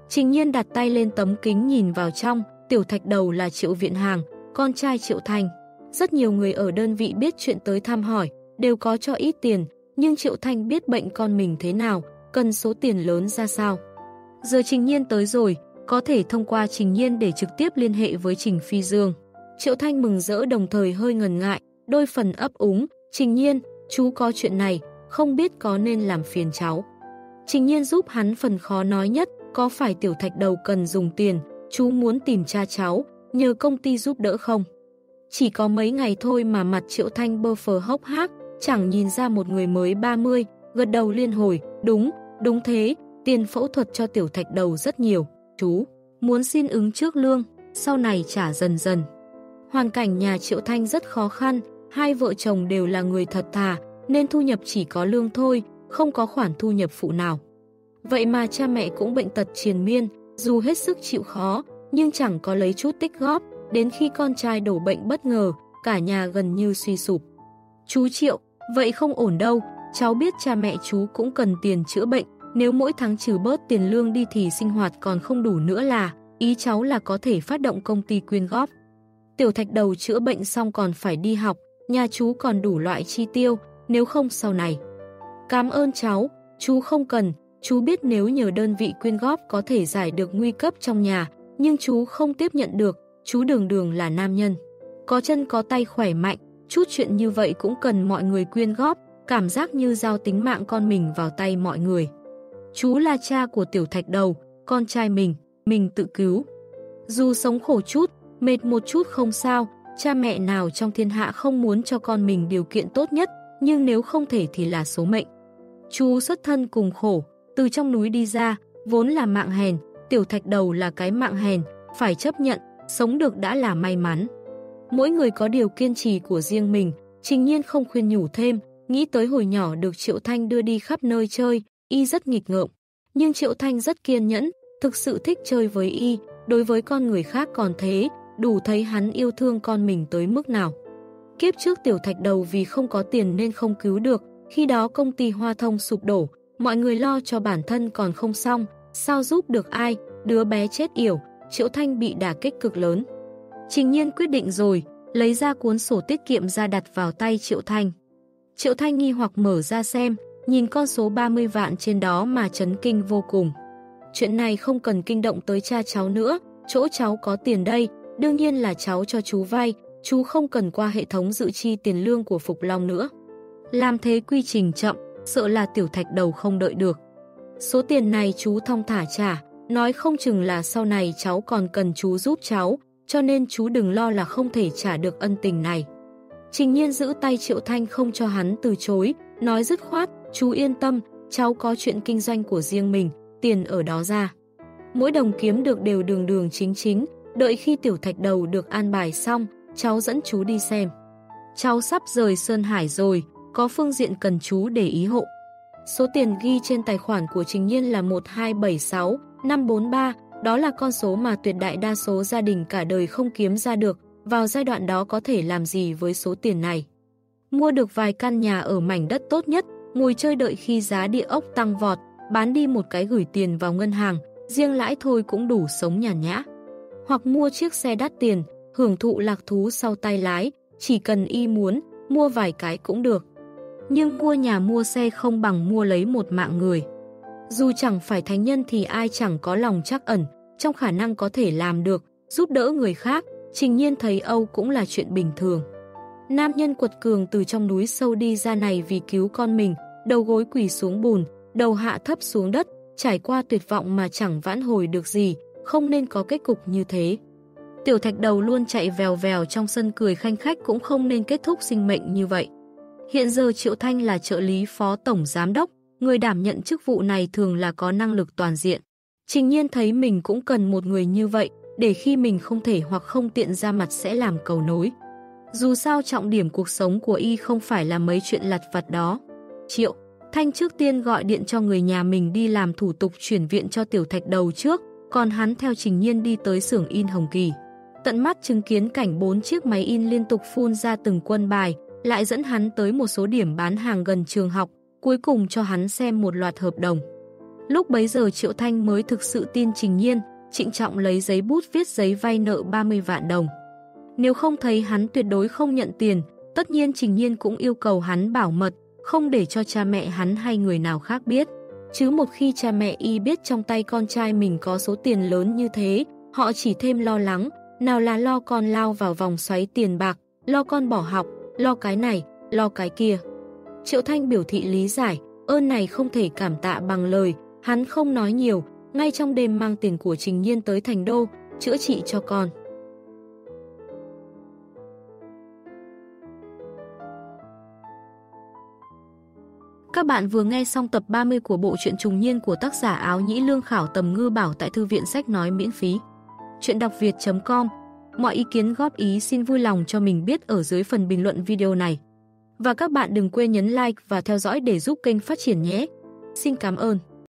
Trình Nhiên đặt tay lên tấm kính nhìn vào trong, tiểu thạch đầu là Triệu Viện Hàng, con trai Triệu Thành. Rất nhiều người ở đơn vị biết chuyện tới thăm hỏi, đều có cho ít tiền, nhưng Triệu Thanh biết bệnh con mình thế nào, cần số tiền lớn ra sao. Giờ Trình Nhiên tới rồi, có thể thông qua Trình Nhiên để trực tiếp liên hệ với Trình Phi Dương. Triệu Thanh mừng rỡ đồng thời hơi ngần ngại, đôi phần ấp úng, Trình Nhiên, chú có chuyện này, không biết có nên làm phiền cháu. Trình Nhiên giúp hắn phần khó nói nhất, có phải tiểu thạch đầu cần dùng tiền, chú muốn tìm cha cháu, nhờ công ty giúp đỡ không? Chỉ có mấy ngày thôi mà mặt Triệu Thanh bơ phờ hốc hác, chẳng nhìn ra một người mới 30, gật đầu liên hồi, đúng, đúng thế, Tiền phẫu thuật cho tiểu thạch đầu rất nhiều, chú muốn xin ứng trước lương, sau này trả dần dần. Hoàn cảnh nhà Triệu Thanh rất khó khăn, hai vợ chồng đều là người thật thà, nên thu nhập chỉ có lương thôi, không có khoản thu nhập phụ nào. Vậy mà cha mẹ cũng bệnh tật triền miên, dù hết sức chịu khó, nhưng chẳng có lấy chút tích góp, đến khi con trai đổ bệnh bất ngờ, cả nhà gần như suy sụp. Chú Triệu, vậy không ổn đâu, cháu biết cha mẹ chú cũng cần tiền chữa bệnh, nếu mỗi tháng trừ bớt tiền lương đi thì sinh hoạt còn không đủ nữa là, ý cháu là có thể phát động công ty quyên góp. Tiểu thạch đầu chữa bệnh xong còn phải đi học, nhà chú còn đủ loại chi tiêu, nếu không sau này. Cảm ơn cháu, chú không cần, chú biết nếu nhờ đơn vị quyên góp có thể giải được nguy cấp trong nhà, nhưng chú không tiếp nhận được, chú đường đường là nam nhân. Có chân có tay khỏe mạnh, chút chuyện như vậy cũng cần mọi người quyên góp, cảm giác như giao tính mạng con mình vào tay mọi người. Chú là cha của tiểu thạch đầu, con trai mình, mình tự cứu. Dù sống khổ chút, mệt một chút không sao, cha mẹ nào trong thiên hạ không muốn cho con mình điều kiện tốt nhất, nhưng nếu không thể thì là số mệnh. Chú xuất thân cùng khổ, từ trong núi đi ra, vốn là mạng hèn, tiểu thạch đầu là cái mạng hèn, phải chấp nhận, sống được đã là may mắn. Mỗi người có điều kiên trì của riêng mình, trình nhiên không khuyên nhủ thêm, nghĩ tới hồi nhỏ được Triệu Thanh đưa đi khắp nơi chơi, y rất nghịch ngợm. Nhưng Triệu Thanh rất kiên nhẫn, thực sự thích chơi với y, đối với con người khác còn thế, đủ thấy hắn yêu thương con mình tới mức nào. Kiếp trước tiểu thạch đầu vì không có tiền nên không cứu được, khi đó công ty Hoa Thông sụp đổ, mọi người lo cho bản thân còn không xong, sao giúp được ai, đứa bé chết yểu, Triệu Thanh bị đả kích cực lớn. Trình nhiên quyết định rồi, lấy ra cuốn sổ tiết kiệm ra đặt vào tay Triệu Thanh. Triệu Thanh nghi hoặc mở ra xem, nhìn con số 30 vạn trên đó mà chấn kinh vô cùng. Chuyện này không cần kinh động tới cha cháu nữa, chỗ cháu có tiền đây, đương nhiên là cháu cho chú vay, chú không cần qua hệ thống dự chi tiền lương của Phục Long nữa. Làm thế quy trình chậm, sợ là tiểu thạch đầu không đợi được. Số tiền này chú thông thả trả, nói không chừng là sau này cháu còn cần chú giúp cháu, cho nên chú đừng lo là không thể trả được ân tình này. Trình nhiên giữ tay Triệu Thanh không cho hắn từ chối, nói dứt khoát, chú yên tâm, cháu có chuyện kinh doanh của riêng mình, tiền ở đó ra. Mỗi đồng kiếm được đều đường đường chính chính, đợi khi tiểu thạch đầu được an bài xong, cháu dẫn chú đi xem. Cháu sắp rời Sơn Hải rồi, có phương diện cần chú để ý hộ. Số tiền ghi trên tài khoản của Trình Nhiên là 1276 543, đó là con số mà tuyệt đại đa số gia đình cả đời không kiếm ra được, vào giai đoạn đó có thể làm gì với số tiền này. Mua được vài căn nhà ở mảnh đất tốt nhất, ngồi chơi đợi khi giá địa ốc tăng vọt, bán đi một cái gửi tiền vào ngân hàng, riêng lãi thôi cũng đủ sống nhàn nhã. Hoặc mua chiếc xe đắt tiền, hưởng thụ lạc thú sau tay lái, chỉ cần y muốn, mua vài cái cũng được. Nhưng mua nhà mua xe không bằng mua lấy một mạng người. Dù chẳng phải thánh nhân thì ai chẳng có lòng chắc ẩn, trong khả năng có thể làm được, giúp đỡ người khác, trình nhiên thấy Âu cũng là chuyện bình thường. Nam nhân quật cường từ trong núi sâu đi ra này vì cứu con mình, đầu gối quỳ xuống bùn, đầu hạ thấp xuống đất, trải qua tuyệt vọng mà chẳng vãn hồi được gì, không nên có kết cục như thế. Tiểu thạch đầu luôn chạy vèo vèo trong sân cười khanh khách cũng không nên kết thúc sinh mệnh như vậy. Hiện giờ Triệu Thanh là trợ lý phó tổng giám đốc, người đảm nhận chức vụ này thường là có năng lực toàn diện. Trình nhiên thấy mình cũng cần một người như vậy, để khi mình không thể hoặc không tiện ra mặt sẽ làm cầu nối. Dù sao trọng điểm cuộc sống của y không phải là mấy chuyện lặt vặt đó. Triệu, Thanh trước tiên gọi điện cho người nhà mình đi làm thủ tục chuyển viện cho tiểu thạch đầu trước, còn hắn theo trình nhiên đi tới xưởng in Hồng Kỳ. Tận mắt chứng kiến cảnh bốn chiếc máy in liên tục phun ra từng quân bài, lại dẫn hắn tới một số điểm bán hàng gần trường học, cuối cùng cho hắn xem một loạt hợp đồng. Lúc bấy giờ Triệu Thanh mới thực sự tin Trình Nhiên, trịnh trọng lấy giấy bút viết giấy vay nợ 30 vạn đồng. Nếu không thấy hắn tuyệt đối không nhận tiền, tất nhiên Trình Nhiên cũng yêu cầu hắn bảo mật, không để cho cha mẹ hắn hay người nào khác biết. Chứ một khi cha mẹ y biết trong tay con trai mình có số tiền lớn như thế, họ chỉ thêm lo lắng, nào là lo con lao vào vòng xoáy tiền bạc, lo con bỏ học, lo cái này, lo cái kia. Triệu Thanh biểu thị lý giải, ơn này không thể cảm tạ bằng lời, hắn không nói nhiều, ngay trong đêm mang tiền của Trình Nhiên tới thành đô, chữa trị cho con. Các bạn vừa nghe xong tập 30 của bộ truyện trùng niên của tác giả áo nhĩ lương khảo tầm ngư bảo tại thư viện sách nói miễn phí. Chuyện đọc việt.com Mọi ý kiến góp ý xin vui lòng cho mình biết ở dưới phần bình luận video này. Và các bạn đừng quên nhấn like và theo dõi để giúp kênh phát triển nhé. Xin cảm ơn.